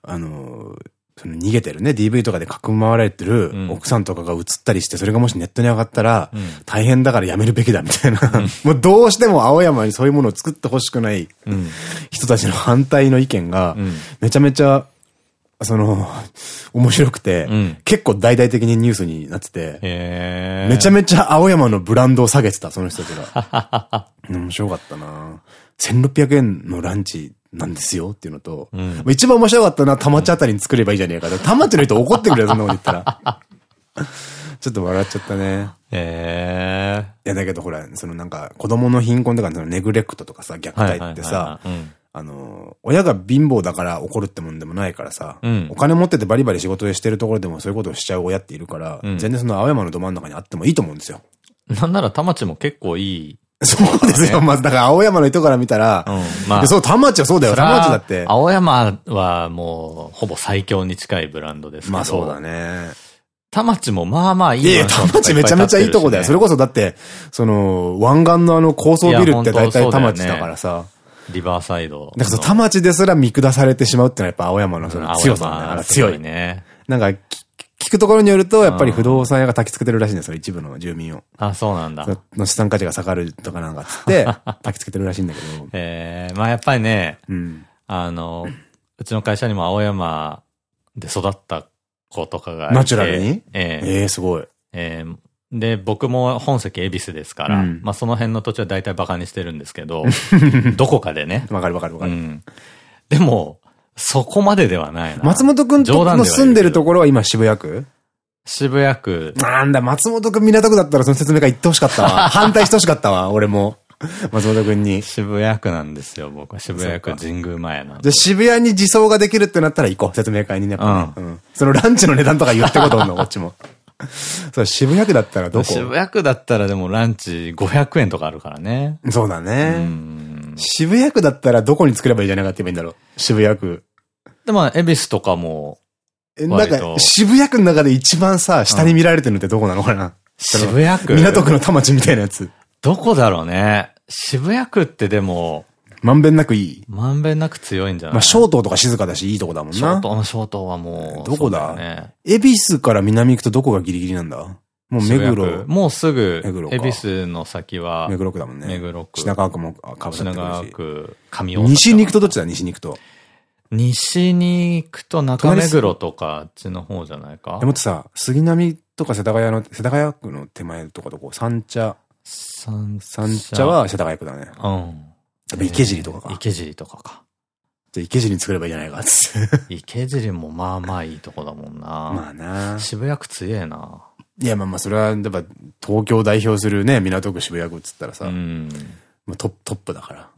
あの、その逃げてるね、DV とかでかくまわれてる奥さんとかが映ったりして、それがもしネットに上がったら、大変だからやめるべきだみたいな。もうどうしても青山にそういうものを作ってほしくない人たちの反対の意見が、めちゃめちゃその、面白くて、うん、結構大々的にニュースになってて、めちゃめちゃ青山のブランドを下げてた、その人たちが。面白かったな1600円のランチなんですよっていうのと、うん、一番面白かったのは田町あたりに作ればいいじゃねえか。田町の人怒ってくれよ、そんなこと言ったら。ちょっと笑っちゃったね。へえ。いや、だけどほら、そのなんか、子供の貧困とか、そのネグレクトとかさ、虐待ってさ、あの、親が貧乏だから怒るってもんでもないからさ、うん、お金持っててバリバリ仕事でしてるところでもそういうことをしちゃう親っているから、うん、全然その青山のど真ん中にあってもいいと思うんですよ。なんなら田町も結構いい。そうですよ。まず、だから青山の人から見たら、うん、まあ、そう、田町はそうだよ。田町だって。青山はもう、ほぼ最強に近いブランドですけど。まあそうだね。田町もまあまあいい。いや田町めちゃめちゃいいとこだよ。それこそだって、その、湾岸のあの高層ビルって大体田町だからさ。リバーサイド。なんか田町ですら見下されてしまうってのはやっぱ青山のその強さなん強い。ね。なんか、聞くところによると、やっぱり不動産屋が焚きつけてるらしいんですよ、一部の住民を。あ、そうなんだ。の資産価値が下がるとかなんかつって、焚きつけてるらしいんだけど。ええまあやっぱりね、うん、あの、うちの会社にも青山で育った子とかがいて。ナチュラルに？えええすごい。ええで、僕も本籍恵比寿ですから、うん、まあその辺の土地は大体バカにしてるんですけど、どこかでね。わかるわかるわかる。うん、でも、そこまでではないな。松本くんの住んでるところは今渋谷区？渋谷区。なんだ、松本くん港区だったらその説明会言ってほしかったわ。反対してほしかったわ、俺も。松本くんに。渋谷区なんですよ、僕は。渋谷区神宮前なんで。じゃ渋谷に自走ができるってなったら行こう、説明会にね。うん。うん、そのランチの値段とか言ってことんの、こっちも。そう、渋谷区だったらどこ？渋谷区だったらでもランチ500円とかあるからね。そうだね。渋谷区だったらどこに作ればいいじゃないかって言えばいいんだろう。渋谷区。でも、恵比寿とかも、なんか、渋谷区の中で一番さ、下に見られてるのってどこなの？かな、渋谷区港区の田町みたいなやつ。どこだろうね。渋谷区ってでも、まんべんなくいいまんべんなく強いんじゃない？まあ、小東とか静かだし、いいとこだもんな。小東、小東はもう。どこだ？恵比寿から南行くとどこがギリギリなんだ？もう目黒。もうすぐ、恵比寿の先は、目黒区だもんね。目黒区。品川区もかぶさってるし。品川区、上大西に行くとどっちだ？西に行くと。西に行くと中目黒とか、あっちの方じゃないか？でもってさ、杉並とか世田谷の、世田谷区の手前とかどこ三茶。三茶は世田谷区だね。うん。池尻とかか。池尻とかか。じゃ池尻作ればいいじゃないかっつって。池尻もまあまあいいとこだもんな。まあな。渋谷区強えな。いやまあまあそれは、やっぱ東京を代表するね、港区渋谷区っつったらさ。うん。まあ、トップだから。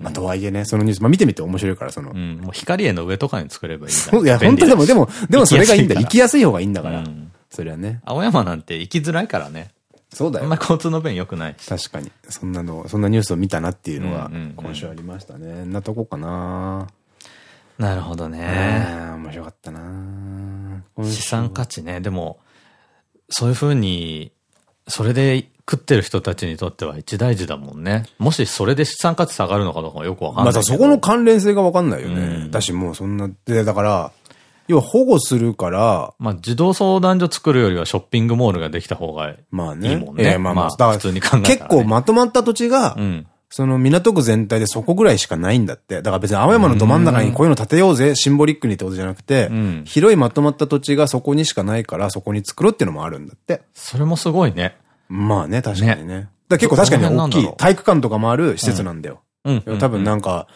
まあ、とはいえね、そのニュース、まあ見てみて面白いから、その。うん、もう光栄の上とかに作ればいいそう、いや、本当でも、でも、でもそれがいいんだ。行きやすい方がいいんだから。うん、そりゃね。青山なんて行きづらいからね。そうだよ。あんま交通の便良くない確かに。そんなの、そんなニュースを見たなっていうのが、今週ありましたね。なとこかななるほどね。面白かったな資産価値ね。でも、そういうふうに、それで食ってる人たちにとっては一大事だもんね。もしそれで資産価値下がるのかどうかよくわかんない。まあそこの関連性がわかんないよね。うん、だしもうそんな、で、だから、要は保護するから、まあ児童相談所作るよりはショッピングモールができた方がいいもんね。まあね。えー、まあまあ、まあ、普通に考えたら、ね、結構まとまった土地が、うん、その港区全体でそこぐらいしかないんだって。だから別に青山のど真ん中にこういうの建てようぜ、シンボリックにってことじゃなくて、うん、広いまとまった土地がそこにしかないから、そこに作ろうっていうのもあるんだって。それもすごいね。まあね、確かにね。ねだ結構確かに大きい体育館とかもある施設なんだよ。多分なんか、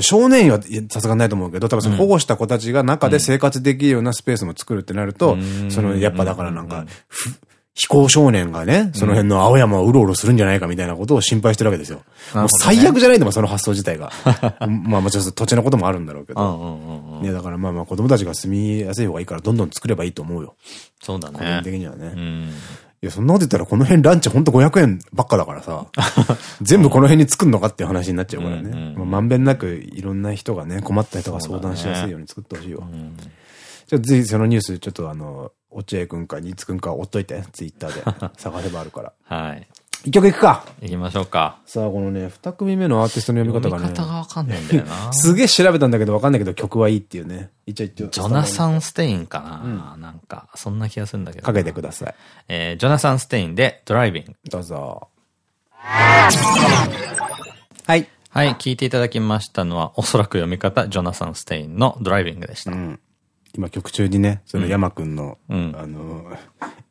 少年院はさすがないと思うけど、多分その保護した子たちが中で生活できるようなスペースも作るってなると、そのやっぱだからなんか、非行少年がね、その辺の青山をうろうろするんじゃないかみたいなことを心配してるわけですよ。もう最悪じゃないんだもん、その発想自体が。まあもちろん土地のこともあるんだろうけど。ね、だからまあまあ子供たちが住みやすい方がいいからどんどん作ればいいと思うよ。そうだね。個人的にはね。いや、そんなこと言ったらこの辺ランチほんと500円ばっかだからさ、全部この辺に作るのかっていう話になっちゃうからね。まんべんなくいろんな人がね、困った人が相談しやすいように作ってほしいわ。じゃあぜひそのニュースちょっとあの、落合くんか、ニツくんか、追っといて、ツイッターで。探せばあるから。はい。一曲いくか行きましょうか。さあ、このね、二組目のアーティストの読み方がね。読み方がわかんないんだよな。すげえ調べたんだけどわかんないけど曲はいいっていうね。一応一応。ジョナサン・ステインかな、うん、なんか、そんな気がするんだけど。かけてください。えー、ジョナサン・ステインでドライビング。どうぞ。はい。はい、聞いていただきましたのは、おそらく読み方、ジョナサン・ステインのドライビングでした。うん今曲中にね、その山くんの、うん、あの、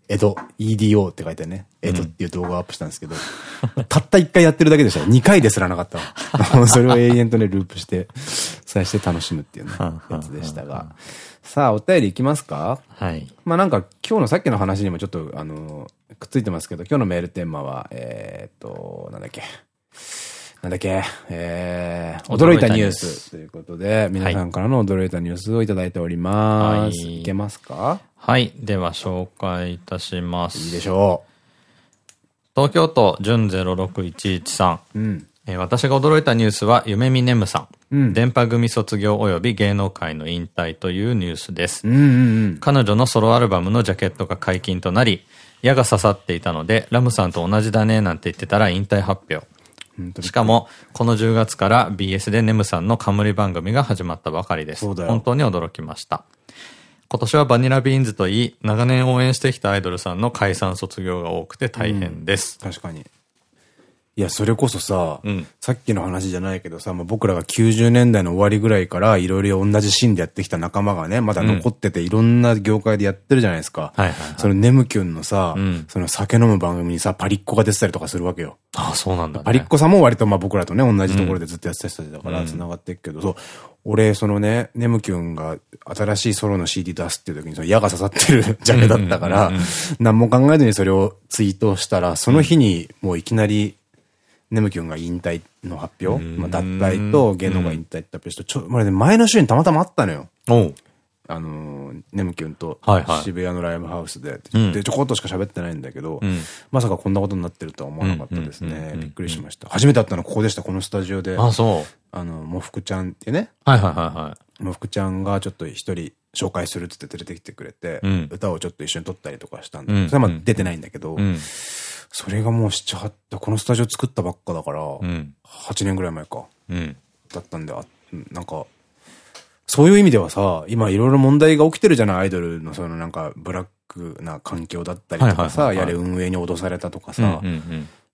江戸、EDO って書いてね、江戸っていう動画をアップしたんですけど、うん、たった1回やってるだけでした。2回ですらなかったわ。それを永遠とね、ループして、さして楽しむっていうね、やつでしたが。さあ、お便りいきますか？はい。まあなんか、今日のさっきの話にもちょっと、あの、くっついてますけど、今日のメールテーマは、えー、っと、なんだっけ。なんだっけ、えー、驚いたニュースということで、皆さんからの驚いたニュースをいただいております。はい、いけますか？はい。では紹介いたします。いいでしょう。東京都純06113さん。うん。えー、私が驚いたニュースは、夢見ねむさん。うん、電波組卒業及び芸能界の引退というニュースです。彼女のソロアルバムのジャケットが解禁となり、矢が刺さっていたので、ラムさんと同じだねなんて言ってたら引退発表。しかも、この10月から BS でネムさんの冠番組が始まったばかりです。本当に驚きました。今年はバニラビーンズといい、長年応援してきたアイドルさんの解散卒業が多くて大変です。うん、確かに。いや、それこそさ、うん、さっきの話じゃないけどさ、まあ、僕らが90年代の終わりぐらいからいろいろ同じシーンでやってきた仲間がね、まだ残ってていろんな業界でやってるじゃないですか。そのネムキュンのさ、うん、その酒飲む番組にさ、パリッコが出てたりとかするわけよ。ああ、そうなんだ、ね、パリッコさんも割とまあ僕らとね、同じところでずっとやってた人だから繋がっていくけど、そう、俺、そのね、ネムキュンが新しいソロの CD 出すっていう時に、その矢が刺さってる ジャケだったから、何も考えずにそれをツイートしたら、その日にもういきなりネムキュンが引退の発表、まあ、脱退と芸能が引退って発表して、ちょ、まあ、前の週にたまたまあったのよ。あのー、ネムキュンと渋谷のライブハウスで、で、ちょこっとしか喋ってないんだけど、うん、まさかこんなことになってるとは思わなかったですね。びっくりしました。初めて会ったのここでした、このスタジオで。あ、そう。あの、もふくちゃんってね。はいはいはいはい。もふくちゃんがちょっと一人紹介するって言って連れてきてくれて、うん、歌をちょっと一緒に撮ったりとかしたんで、うん、それはまあ出てないんだけど、うん、それがもう七八、このスタジオ作ったばっかだから、うん、8年ぐらい前か。うん、だったんで、あ、なんか、そういう意味ではさ、今いろいろ問題が起きてるじゃない、アイドルのそのなんかブラックな環境だったりとかさ、やれ運営に脅されたとかさ、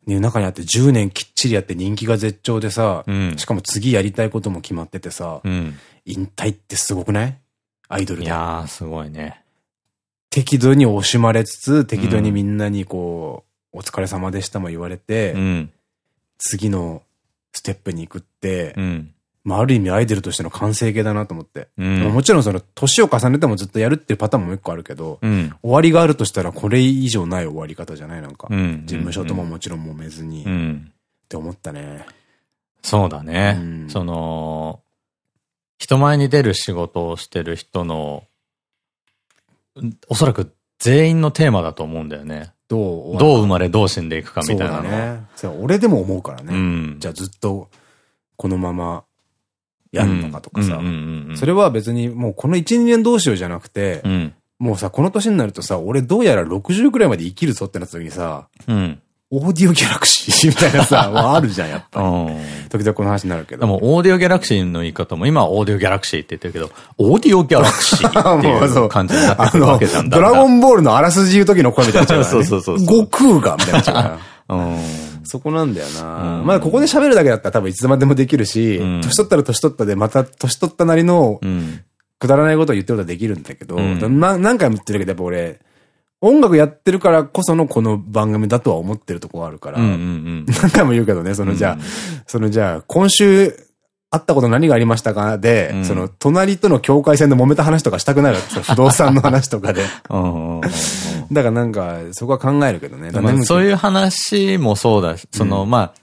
いう中にあって10年きっちりやって人気が絶頂でさ、うん、しかも次やりたいことも決まっててさ、うん、引退ってすごくない？アイドルで。いやー、すごいね。適度に惜しまれつつ、適度にみんなにこう、お疲れ様でしたも言われて、うん、次のステップに行くって、まあ、ある意味アイドルとしての完成形だなと思って。うん、もちろんその、年を重ねてもずっとやるっていうパターンも一個あるけど、うん、終わりがあるとしたらこれ以上ない終わり方じゃないなんか。事務所とももちろん揉めずに。うん、って思ったね。そうだね。その、人前に出る仕事をしてる人の、おそらく全員のテーマだと思うんだよね。どうどう生まれどう死んでいくかみたいなね。俺でも思うからね。じゃあずっとこのままやるのかとかさ。それは別にもうこの1、2年どうしようじゃなくて、うん、もうさ、この年になるとさ、俺どうやら60くらいまで生きるぞってなった時にさ、うん、オーディオギャラクシーみたいなさ、はあるじゃん、やっぱり。時々この話になるけど。でも、オーディオギャラクシーの言い方も、今はオーディオギャラクシーって言ってるけど、オーディオギャラクシーっていう 感じになってくるわけじゃん。ドラゴンボールのあらすじ言う時の声みたいな、ね。そうそうそう悟空が、みたいな。そこなんだよな。まあここで喋るだけだったら多分いつまでもできるし、年取ったら年取ったでまた年取ったなりの、くだらないことを言ってることはできるんだけど、何回も言ってるけどやっぱ俺、音楽やってるからこそのこの番組だとは思ってるとこがあるから、何回も言うけどね、そのじゃあ、そのじゃあ、今週会ったこと何がありましたか？で、うん、その、隣との境界線で揉めた話とかしたくないわけ不動産の話とかで。だからなんか、そこは考えるけどね。そういう話もそうだ。し、その、うん、まあ、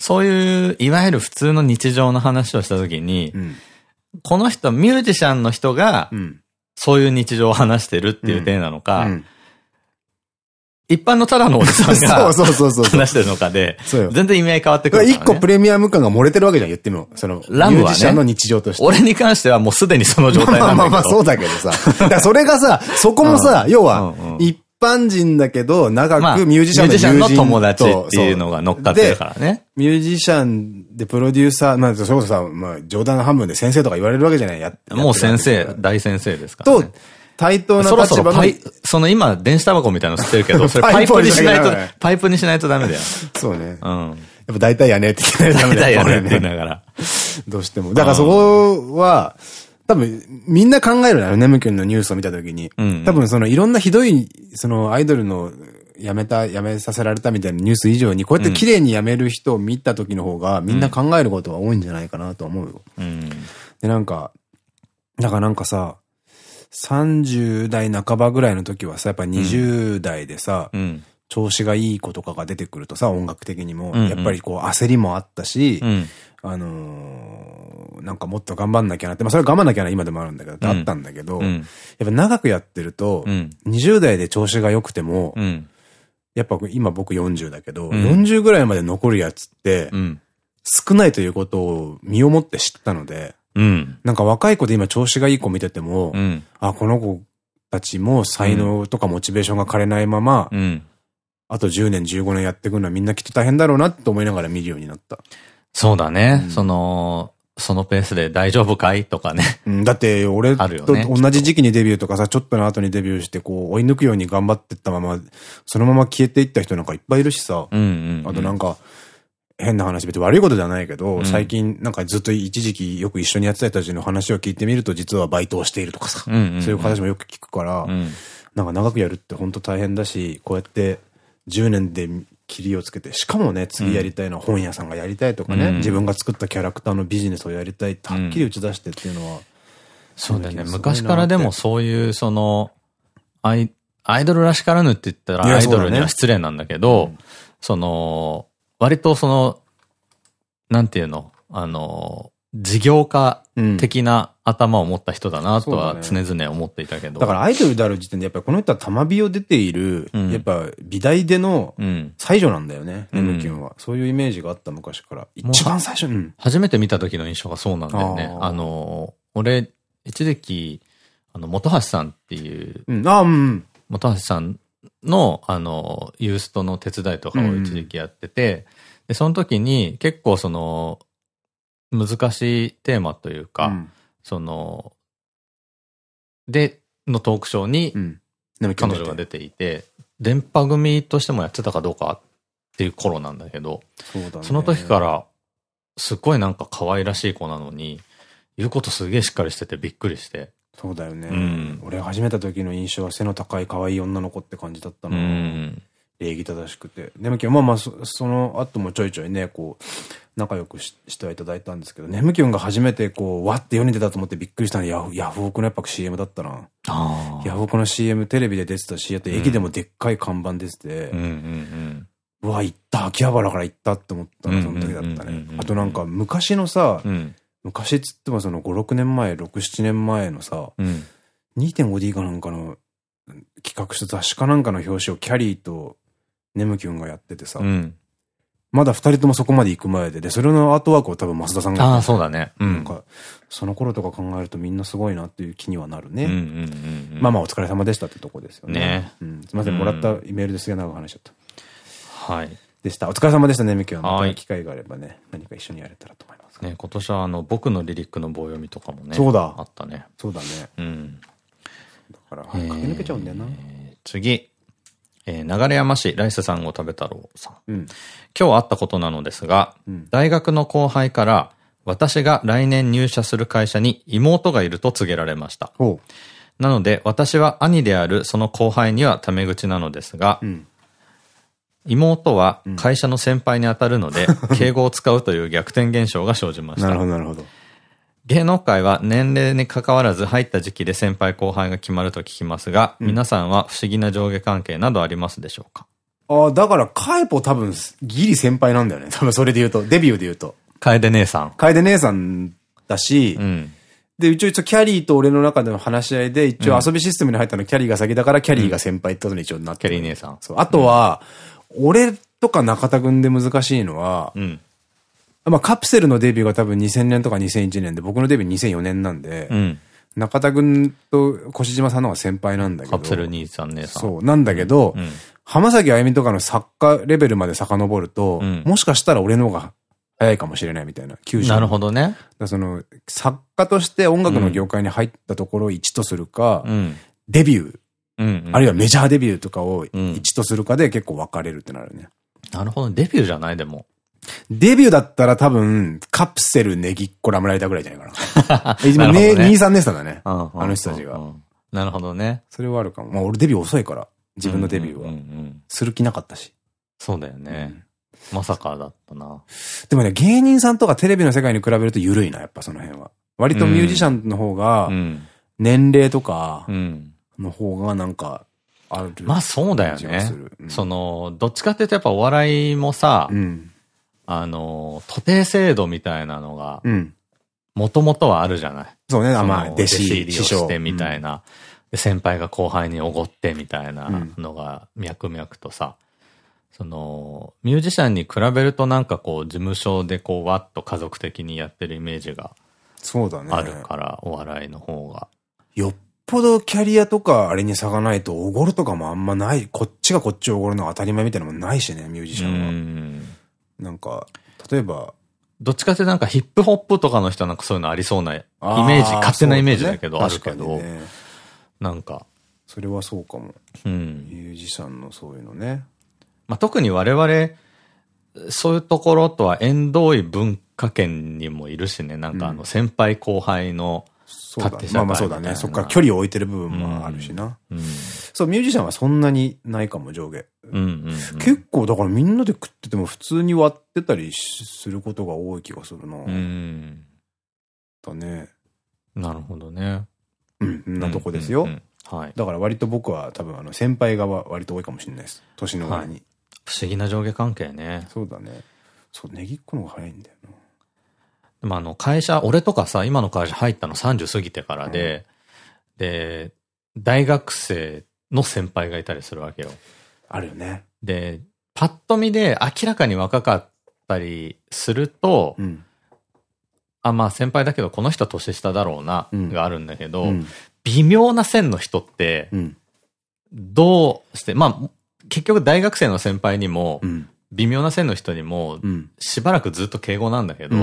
そういう、いわゆる普通の日常の話をしたときに、うん、この人、ミュージシャンの人が、そういう日常を話してるっていう体なのか、一般のただのおじさんが そうそうそう話してるのかで、全然意味合い変わってくる、ね。一個プレミアム感が漏れてるわけじゃん、言っても。その、ラムは、ね、ミュージシャンの日常として。俺に関してはもうすでにその状態なんだけど。まあまあまあそうだけどさ。だからそれがさ、そこもさ、要は、一般人だけど、長くミュージシャンのミュージシャンの友達っていうのが乗っかってるからね。ミュージシャンでプロデューサー、まあ、それこそさ、まあ、冗談半分で先生とか言われるわけじゃないやもう先生、大先生ですから、ね。と、対等な立場の。そろそろパイ、その今、電子タバコみたいなの吸ってるけど、それパイプにしないと、パイプにしないとダメだよ。そうね。うん。やっぱ大体やねって言ってないとダメだよ。大体やねって言いながら。どうしても。だからそこは、多分、みんな考えるなよ、ネムキュンのニュースを見たときに。多分、その、いろんなひどい、その、アイドルの、辞めた、辞めさせられたみたいなニュース以上に、こうやって綺麗に辞める人を見た時の方が、みんな考えることは多いんじゃないかなと思うよ。うん、で、なんか、だからなんかさ、30代半ばぐらいの時はさ、やっぱ20代でさ、うん、調子がいい子とかが出てくるとさ、音楽的にも、うんうん、やっぱりこう焦りもあったし、うん、あのー、なんかもっと頑張んなきゃなって、まあそれ頑張んなきゃな今でもあるんだけど、あったんだけど、うん、やっぱ長くやってると、うん、20代で調子が良くても、やっぱ今僕40だけど、うん、40ぐらいまで残るやつって、少ないということを身をもって知ったので、うん。なんか若い子で今調子がいい子見てても、うん、あ、この子たちも才能とかモチベーションが枯れないまま、うん、あと10年、15年やっていくのはみんなきっと大変だろうなって思いながら見るようになった。そうだね。うん、その、そのペースで大丈夫かいとかね。うん、だって俺と 同じ時期にデビューとかさ、ちょっとの後にデビューして、こう追い抜くように頑張ってったまま、そのまま消えていった人なんかいっぱいいるしさ。あとなんか、変な話、別に悪いことではないけど、うん、最近なんかずっと一時期よく一緒にやってた人たちの話を聞いてみると、実はバイトをしているとかさ、そういう話もよく聞くから、うん、なんか長くやるって本当大変だし、こうやって10年で切りをつけて、しかもね、次やりたいのは本屋さんがやりたいとかね、うん、自分が作ったキャラクターのビジネスをやりたいってはっきり打ち出してっていうのは、そうだよね。昔からでもそういうその、アイ、アイドルらしからぬって言ったらアイドルには失礼なんだけど、その、割とその、なんていうの？あの、事業家的な頭を持った人だなとは常々思っていたけど。だからアイドルである時点でやっぱりこの人は玉美を出ている、うん、やっぱ美大での最女なんだよね、うん、キュンは。そういうイメージがあった昔から。一番最初に。初めて見た時の印象がそうなんだよね。あの、俺、一時期、あの、本橋さんっていう、うん、あ、うん。本橋さんの、あの、ユーストの手伝いとかを一時期やってて、うん、で、その時に結構その、難しいテーマというか、うん、その、で、のトークショーに、彼女が出ていて、電波組としてもやってたかどうかっていう頃なんだけど、そその時から、すっごいなんか可愛らしい子なのに、言うことすげえしっかりしててびっくりして。そうだよね。うん、俺始めた時の印象は背の高い可愛い女の子って感じだったの。うん、礼儀正しくて。でもまあまあそ、その後もちょいちょいね、こう、仲良くししてはいただいたんですけど、ネムキュンが初めてこう、わって世に出たと思ってびっくりしたのはヤフオクのやっぱ CM だったな。ヤフオクの CM テレビで出てたし、あと駅でもでっかい看板出てて、うわ、行った、秋葉原から行ったって思ったの、その時だったね。あとなんか昔のさ、うん、昔っつってもその5、6年前、6、7年前のさ、うん、2.5D かなんかの企画した雑誌かなんかの表紙をキャリーとネムキュンがやっててさ、うんまだ二人ともそこまで行く前で、で、それのアートワークを多分増田さんが。ああ、そうだね。うん。なんか、その頃とか考えるとみんなすごいなっていう気にはなるね。まあまあお疲れ様でしたってとこですよね。ね。うん。すみません、もらったメールですが長く話しちゃった。はい。でした。お疲れ様でしたね、ミキは。また機会があればね、何か一緒にやれたらと思います。ね、今年はあの、僕のリリックの棒読みとかもね。そうだ。あったね。そうだね。うん。だから、駆け抜けちゃうんだよな。次。えー、流山市ライスさんを食べ太郎さん。うん、今日あったことなのですが、うん、大学の後輩から、私が来年入社する会社に妹がいると告げられました。なので、私は兄であるその後輩にはタメ口なのですが、うん、妹は会社の先輩に当たるので、敬語を使うという逆転現象が生じました。なるほど、なるほど。芸能界は年齢に関わらず入った時期で先輩後輩が決まると聞きますが、うん、皆さんは不思議な上下関係などありますでしょうか？ああ、だから、カエポ多分、ギリ先輩なんだよね。多 分それで言うと、デビューで言うと。楓姉さん。楓姉さんだし、うん、で、一応一応キャリーと俺の中での話し合いで、一応遊びシステムに入ったのキャリーが先だから、キャリーが先輩ってことに一応なって、うん、キャリー姉さん。そう。あとは、俺とか中田君で難しいのは、うんまあカプセルのデビューが多分2000年とか2001年で、僕のデビュー2004年なんで、うん、中田くんと越島さんの方が先輩なんだけど。カプセル兄さん姉さん。そう。なんだけど、うん、浜崎あゆみとかの作家レベルまで遡ると、うん、もしかしたら俺の方が早いかもしれないみたいな。90なるほどね。その、作家として音楽の業界に入ったところを1とするか、デビュー、あるいはメジャーデビューとかを1とするかで結構分かれるってなるね。なるほど。デビューじゃない？でも。デビューだったら多分、カプセルネギっこラムライダーぐらいじゃないかな。今、ね、兄さん姉さんだね。あの人たちが。なるほどね。それはあるかも。まあ俺デビュー遅いから、自分のデビューは。する気なかったし。そうだよね。まさかだったな。でもね、芸人さんとかテレビの世界に比べると緩いな、やっぱその辺は。割とミュージシャンの方が、年齢とか、の方がなんか、ある。まあそうだよね。その、どっちかっていうとやっぱお笑いもさ、うんあの、徒弟制度みたいなのが、もともとはあるじゃない。そうね、まあ、弟子入りをしてみたいな。うん、先輩が後輩におごってみたいなのが、脈々とさ、その、ミュージシャンに比べるとなんかこう、事務所でこう、わっと家族的にやってるイメージが、そうだね。あるから、お笑いの方が。よっぽどキャリアとかあれに差がないと、おごるとかもあんまない。こっちがこっちをおごるのが当たり前みたいなのもないしね、ミュージシャンは。なんか、例えば、どっちかってなんかヒップホップとかの人はなんかそういうのありそうなイメージ、勝手なイメージだけど、あるけど、ね、なんか。それはそうかも。うん。ミュージシャンのそういうのね。まあ特に我々、そういうところとは縁遠い文化圏にもいるしね、なんかあの先輩後輩の、そうだね。まあまあそうだね。そっから距離を置いてる部分もあるしな。うん、そう、ミュージシャンはそんなにないかも、上下。結構、だからみんなで食ってても普通に割ってたりすることが多い気がするな。うん。だね。なるほどね。うん、なとこですよ。はい。だから割と僕は多分あの先輩側割と多いかもしれないです。年の割に、はい。不思議な上下関係ね。そうだね。そう、ネギっ子の方が早いんだよな。でもあの会社、俺とかさ、今の会社入ったの30過ぎてからで、うん、で、大学生の先輩がいたりするわけよ。あるよね。で、パッと見で明らかに若かったりすると、うん、あ、まあ先輩だけどこの人年下だろうな、があるんだけど、うん、微妙な線の人って、どうして、まあ、結局大学生の先輩にも、微妙な線の人にも、しばらくずっと敬語なんだけど、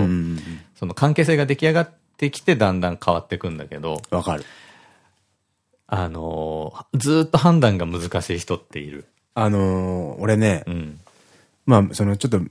その関係性が出来上がってきてだんだん変わっていくんだけど、わかる。あのー、ずっと判断が難しい人っている。あのー、俺ね、うん、まあ、そのちょっと、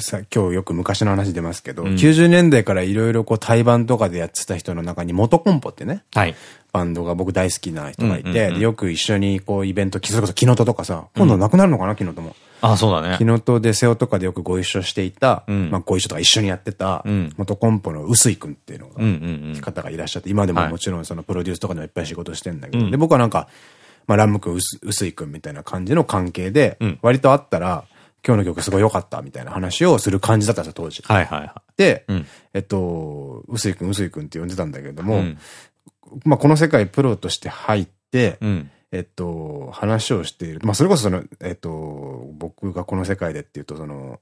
さ、今日よく昔の話出ますけど、うん、90年代からいろいろこう対バンとかでやってた人の中に元コンポってね、はい、バンドが僕大好きな人がいて、よく一緒にこうイベント、それこそ木のとかさ、今度なくなるのかな、木のとも。あ、そうだね。木のとで瀬尾とかでよくご一緒していた、うん、まあご一緒とか一緒にやってた、元コンポの臼井くんっていうのが、方がいらっしゃって、今でももちろんそのプロデュースとかでもいっぱい仕事してんだけど、で、僕はなんか、まあラム君、臼井くんみたいな感じの関係で、割とあったら、今日の曲すごい良かったみたいな話をする感じだったんですよ、当時。はいはいはい。で、うん、えっと、うすいくん、うすいくんって呼んでたんだけれども、うん、まあこの世界プロとして入って、うん、えっと、話をしている。まあそれこそその、えっと、僕がこの世界でっていうと、その、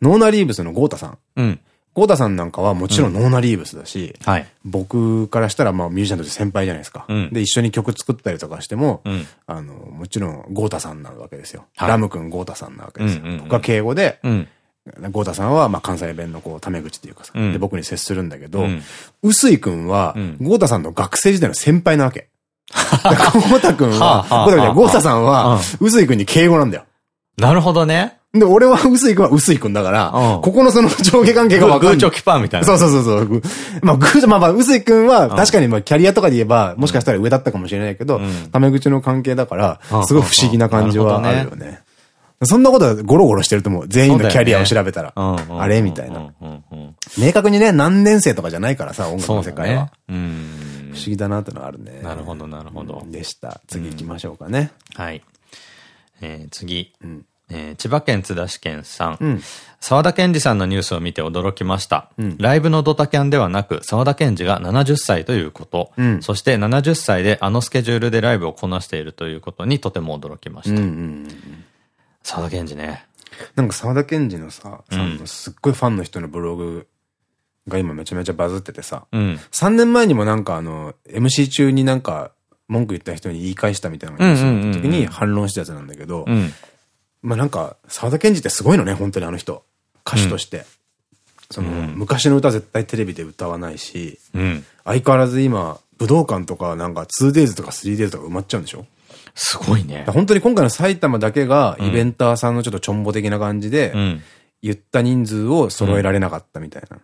ノーナリーブスのゴータさん。うんゴータさんなんかはもちろんノーナリーブスだし、うんはい、僕からしたらまあミュージシャンとして先輩じゃないですか。うん、で、一緒に曲作ったりとかしても、うん、あの、もちろんゴータさんなわけですよ。はい、ラム君ゴータさんなわけですよ。僕は敬語で、ゴータさんはまあ関西弁のこう、タメ口っていうかさ、で僕に接するんだけど、うすい君は、ゴータさんの学生時代の先輩なわけ。ゴータ君は、ゴータさんは、うすい君に敬語なんだよ。なるほどね。で、俺は薄井君は薄井君だから、うん、ここのその上下関係が分かる。グーチョキパーみたいな。そうそうそうそう。まあ、グーチョ、まあまあ、薄井君は確かにまあ、キャリアとかで言えば、もしかしたら上だったかもしれないけど、タメ口の関係だから、すごい不思議な感じはあるよね。そんなことはゴロゴロしてると思う。全員のキャリアを調べたら。あれ？みたいな。明確にね、何年生とかじゃないからさ、音楽の世界は。不思議だなってのはあるね。なるほど、なるほど。でした。次行きましょうかね。はい。え次。うんえー、千葉県津田市県さん。うん、沢田健二さんのニュースを見て驚きました。うん、ライブのドタキャンではなく、沢田健二が70歳ということ。うん、そして70歳であのスケジュールでライブをこなしているということにとても驚きました。沢田健二ね。なんか沢田健二のさ、さんのすっごいファンの人のブログが今めちゃめちゃバズっててさ、うん、3年前にもなんかあの、MC 中になんか文句言った人に言い返したみたいな時に反論したやつなんだけど、うんまあなんか、沢田研二ってすごいのね、本当にあの人。歌手として。うん、その、うん、昔の歌絶対テレビで歌わないし、うん、相変わらず今、武道館とかなんか 2days とか 3days とか埋まっちゃうんでしょ？すごいね。本当に今回の埼玉だけがイベンターさんのちょっとちょんぼ的な感じで、言った人数を揃えられなかったみたいな。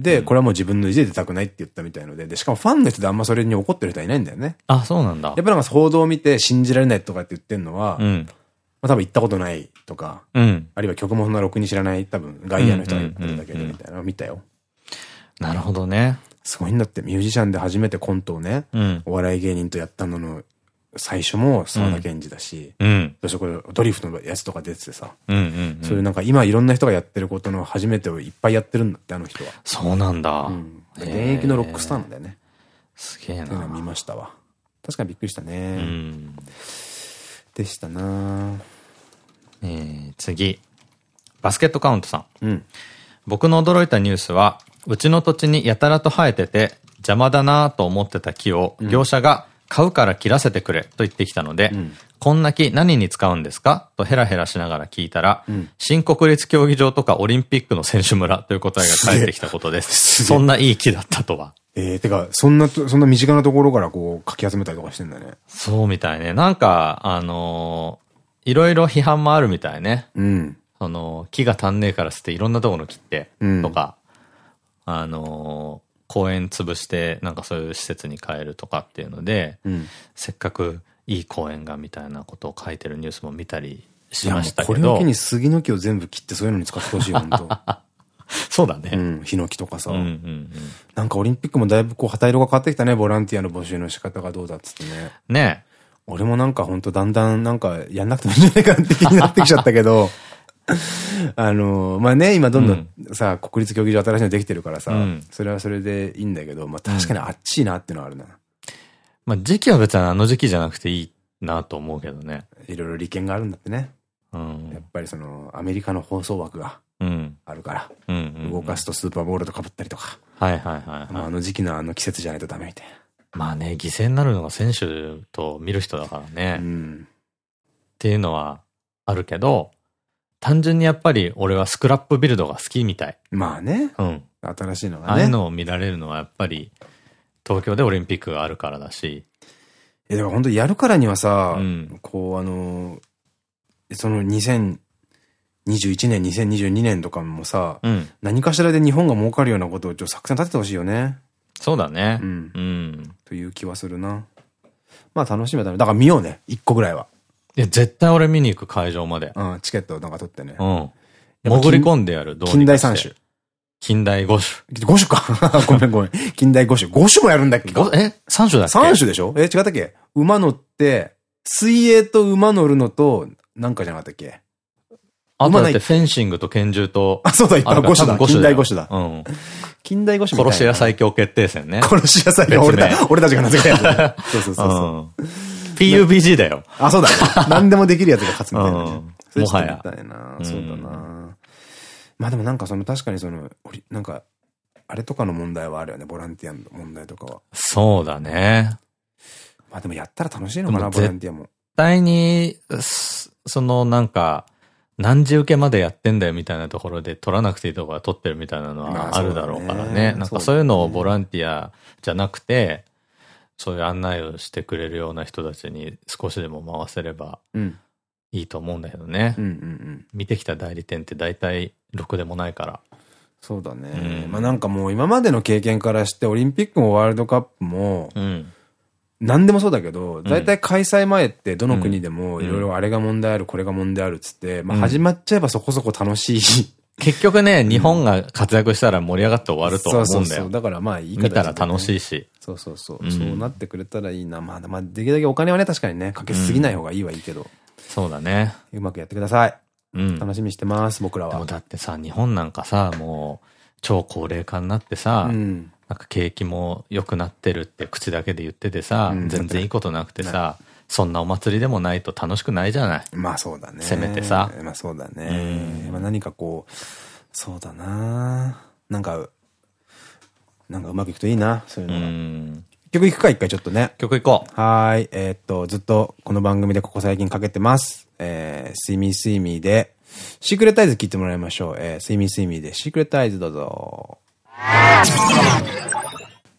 で、これはもう自分の意地で出たくないって言ったみたいので、で、しかもファンの人であんまそれに怒ってる人はいないんだよね。あ、そうなんだ。やっぱなんか報道を見て信じられないとかって言ってんのは、うんまあ多分行ったことないとか、うん、あるいは曲もそんなろくに知らない多分外野の人が言ってるだけでみたいなのを見たよ。なるほどね。すごいんだって、ミュージシャンで初めてコントをね、うん、お笑い芸人とやったのの、最初も沢田研二だし、うん、そこれドリフトのやつとか出ててさ、そういうなんか今いろんな人がやってることの初めてをいっぱいやってるんだって、あの人は。そうなんだ。うん、現役のロックスターなんだよね。すげえな。っていうの見ましたわ。確かにびっくりしたね。うん、でしたなえー、次。バスケットカウントさん。うん、僕の驚いたニュースは、うちの土地にやたらと生えてて邪魔だなと思ってた木を業者が買うから切らせてくれと言ってきたので、うん、こんな木何に使うんですか？とヘラヘラしながら聞いたら、うん、新国立競技場とかオリンピックの選手村という答えが返ってきたことです。そんないい木だったとは。ええー、てか、そんな、そんな身近なところからこう、かき集めたりとかしてんだね。そうみたいね。なんか、あのいろいろ批判もあるみたいね。うん。その、木が足んねえから捨ていろんなところ切って、とか、うん、あのー、公園潰して、なんかそういう施設に変えるとかっていうので、うん、せっかくいい公園がみたいなことを書いてるニュースも見たりしましたけど。これを機に杉の木を全部切ってそういうのに使ってほしいよ、本 当そうだね。うん、ヒノキとかさ。なんかオリンピックもだいぶこう旗色が変わってきたね、ボランティアの募集の仕方がどうだっつってね。ね俺もなんかほんとだんだんなんかやんなくてもいいんじゃないかって気になってきちゃったけど、あの、まあね、今どんどんさ、うん、国立競技場新しいのできてるからさ、うん、それはそれでいいんだけど、まあ確かにあっちいなってのはあるな。まあ時期は別にあの時期じゃなくていいなと思うけどね。いろいろ利権があるんだってね。うん、やっぱりその、アメリカの放送枠があるから、動かすとスーパーボールと被ったりとか。はいはいはい、あの時期のあの季節じゃないとダメみたいな。まあね、犠牲になるのが選手と見る人だからね。うん、っていうのはあるけど、単純にやっぱり俺はスクラップビルドが好きみたい。まあね。うん。新しいのがね。ああいうのを見られるのはやっぱり東京でオリンピックがあるからだし。え、だから本当やるからにはさ、うん、こうあの、その2021年、2022年とかもさ、うん、何かしらで日本が儲かるようなことをちょっと作戦立ててほしいよね。そうだね。うん。うん。という気はするな。まあ楽しみだね。だから見ようね。一個ぐらいは。いや、絶対俺見に行く会場まで。うん、チケットなんか取ってね。うん。潜り込んでやる、どう近代三種。近代五種。五種か。ごめんごめん。近代五種。五種もやるんだっけ？え？三種だっけ？三種でしょ？え違ったっけ？馬乗って、水泳と馬乗るのと、なんかじゃなかったっけ？あとだってフェンシングと拳銃と。あ、そうだ、いっぱい五種だ。近代五種だ。うん。近代五種殺し屋最強決定戦ね。殺し屋最強。俺た俺たちが名付けたやつ。そうそうそう。PUBG だよ。あ、そうだ。何でもできるやつが勝つみたいな。もはや。そうだな。まあでもなんかその確かにその、なんか、あれとかの問題はあるよね、ボランティアの問題とかは。そうだね。まあでもやったら楽しいのかな、ボランティアも。絶対に、そのなんか、何時受けまでやってんだよみたいなところで取らなくていいとこは取ってるみたいなのはあるだろうからね。なんかそういうのをボランティアじゃなくて、そういう案内をしてくれるような人たちに少しでも回せればいいと思うんだけどね。見てきた代理店って大体ろくでもないから。そうだね。うん、まあなんかもう今までの経験からしてオリンピックもワールドカップも、うん、何でもそうだけど、大体開催前ってどの国でもいろいろあれが問題ある、これが問題あるっつって、まあ始まっちゃえばそこそこ楽しい。結局ね、日本が活躍したら盛り上がって終わると思うんだよ。そうそうだからまあいい見たら楽しいし。そうそうそう。そうなってくれたらいいな。まあ、まあ、できるだけお金はね、確かにね、かけすぎない方がいいはいいけど。そうだね。うまくやってください。うん。楽しみにしてます、僕らは。でもだってさ、日本なんかさ、もう、超高齢化になってさ、うん、なんか景気も良くなってるって口だけで言っててさ、うん、全然いいことなくてさ、そんなお祭りでもないと楽しくないじゃないまあそうだね。せめてさ。まあそうだね。まあ何かこう、そうだななんか、なんかうまくいくといいな、そういうのが。曲いくか、一回ちょっとね。曲いこう。はい。えー、っと、ずっとこの番組でここ最近かけてます。えー、スイミースイミーで、シークレットアイズ聞いてもらいましょう。えー、スイミースイミーで、シークレットアイズどうぞ。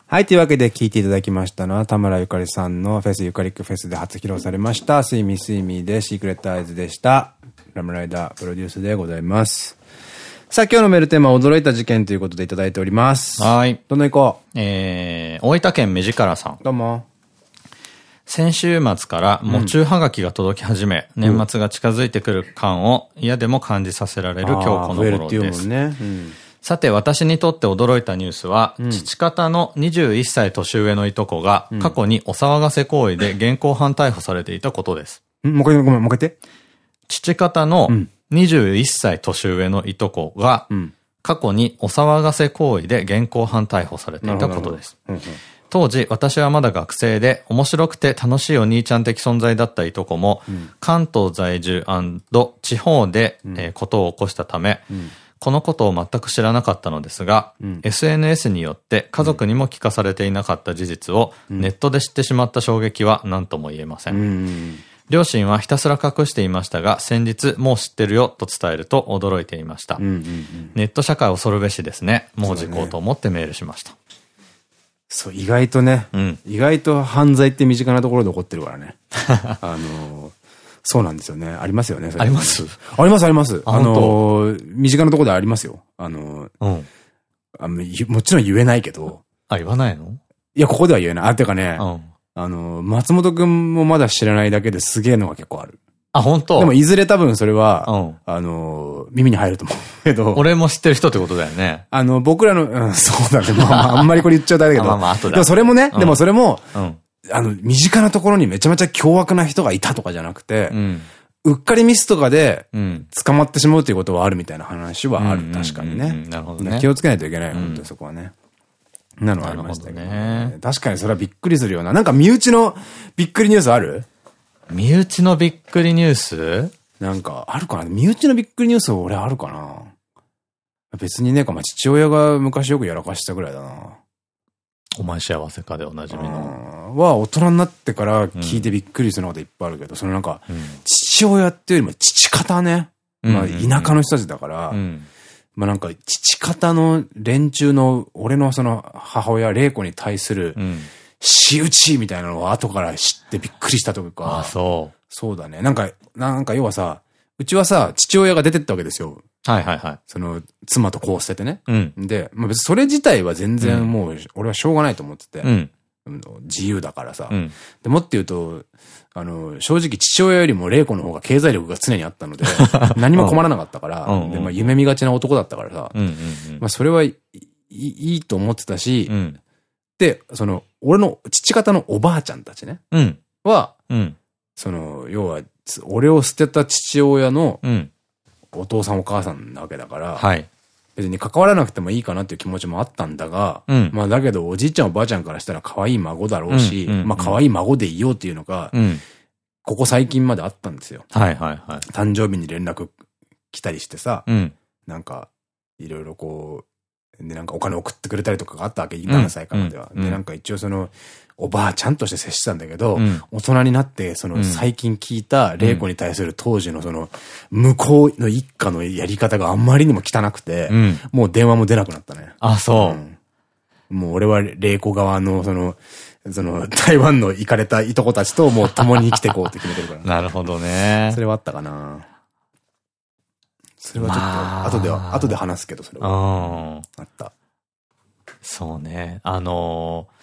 はい。というわけで聞いていただきましたのは、田村ゆかりさんのフェスゆかりックフェスで初披露されました、スイミースイミーでシークレットアイズでした。ラムライダープロデュースでございます。さあ今日のメールテーマは驚いた事件ということでいただいております。はい。どんどん行こう。えー、大分県目力さん。どうも。先週末から喪中はがきが届き始め、うん、年末が近づいてくる感を嫌でも感じさせられる今日この頃です。ねうん、さて、私にとって驚いたニュースは、うん、父方の21歳年上のいとこが、過去にお騒がせ行為で現行犯逮捕されていたことです。もう一回、ごめん、もう一回言って。父方の21歳年上のいとこが、過去にお騒がせ行為で現行犯逮捕されていたことです。当時、私はまだ学生で、面白くて楽しいお兄ちゃん的存在だったいとこも、うん、関東在住地方で、うん、えー、ことを起こしたため、うん、このことを全く知らなかったのですが、SNS によって家族にも聞かされていなかった事実をネットで知ってしまった衝撃は何とも言えません。両親はひたすら隠していましたが、先日もう知ってるよと伝えると驚いていました。ネット社会恐るべしですね。もう事故と思ってメールしました。そう、意外とね、うん、意外と犯罪って身近なところで起こってるからね。あのそうなんですよね。ありますよね。あります？ありますあります。あの身近なところでありますよ。あのうん、あもちろん言えないけど。あ、言わないの？いや、ここでは言えない。あ、ていうかね、うんあの、松本くんもまだ知らないだけですげえのが結構ある。あ、本当？でもいずれ多分それは、うん、あの、耳に入ると思うけど。俺も知ってる人ってことだよね。あの、僕らの、うん、そうだね。まあ、まあ、あんまりこれ言っちゃうだけど。まあまあ、後だ。でもそれもね、うん、でもそれも、うん、あの、身近なところにめちゃめちゃ凶悪な人がいたとかじゃなくて、うん、うっかりミスとかで、捕まってしまうということはあるみたいな話はある。確かにね。なるほどね。気をつけないといけない。本当にそこはね。なのはありましたけどね。確かにそれはびっくりするような。なんか身内のびっくりニュースある？身内のびっくりニュース？なんか、あるかな身内のびっくりニュース俺あるかな別にね、まあ、父親が昔よくやらかしたぐらいだな。お前幸せかでおなじみの。は、大人になってから聞いてびっくりすることいっぱいあるけど、そのなんか、父親っていうよりも父方ね。まあ、田舎の人たちだから、まあなんか、父方の連中の、俺のその母親、玲子に対する、仕打ちみたいなのを後から知ってびっくりしたというか。あ、そう。そうだね。なんか、なんか要はさ、うちはさ、父親が出てったわけですよ。はいはいはい。その、妻とこう捨ててね。うん。で、まあ別にそれ自体は全然もう、俺はしょうがないと思ってて。うん。自由だからさ。うん、でもって言うと、あの、正直父親よりも玲子の方が経済力が常にあったので、何も困らなかったから、で、まあ夢見がちな男だったからさ、まあそれはいいと思ってたし、うん、で、その、俺の父方のおばあちゃんたちね、うん、は、うん、その、要は、俺を捨てた父親の、お父さんお母さんなわけだから、はい、別に関わらなくてもいいかなっていう気持ちもあったんだが、うん、まあだけどおじいちゃんおばあちゃんからしたら可愛い孫だろうし、まあ可愛い孫でいようっていうのが、うん、ここ最近まであったんですよ。はいはいはい。誕生日に連絡来たりしてさ、うん、なんか、いろいろこう、で、なんかお金送ってくれたりとかがあったわけ、7歳からでは。で、なんか一応その、おばあちゃんとして接してたんだけど、うん、大人になって、その最近聞いた玲子に対する当時のその、向こうの一家のやり方があんまりにも汚くて、うん、もう電話も出なくなったね。あ、そう。うん、もう俺は玲子側のその、その、台湾の行かれたいとこたちともう共に生きていこうって決めてるから。なるほどね。それはあったかな。それはちょっと、後では、後で話すけど、それは。あった。そうね。あのー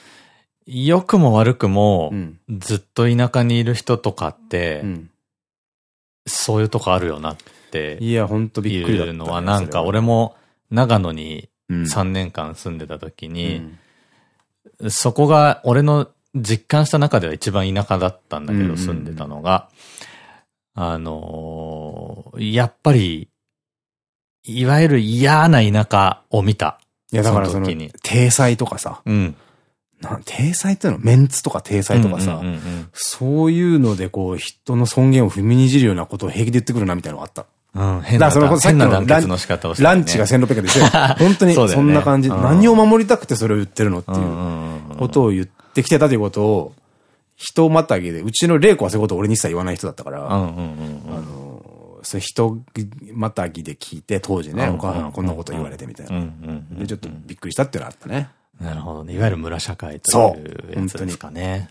良くも悪くも、ずっと田舎にいる人とかって、うん、そういうとこあるよなって。いや、ほんとびっくりだ。いうのはなんか俺も長野に3年間住んでた時に、うん、そこが俺の実感した中では一番田舎だったんだけど、住んでたのが、あのー、やっぱり、いわゆる嫌な田舎を見た。いや、だからその、体裁とかさ、うん、な、体裁っていうのメンツとか体裁とかさ、そういうのでこう、人の尊厳を踏みにじるようなことを平気で言ってくるなみたいなのがあった。うん、変な、そのさっきのランの仕方をランチが1600円でしょ本当に そんな感じ。何を守りたくてそれを言ってるのっていうことを言ってきてたということを、人またぎで、うちの玲子はそういうことを俺に一切言わない人だったから、あの、それ人またぎで聞いて、当時ね、お母さんこんなこと言われてみたいな。で、ちょっとびっくりしたっていうのがあったね。なるほどね。いわゆる村社会というやつですかね。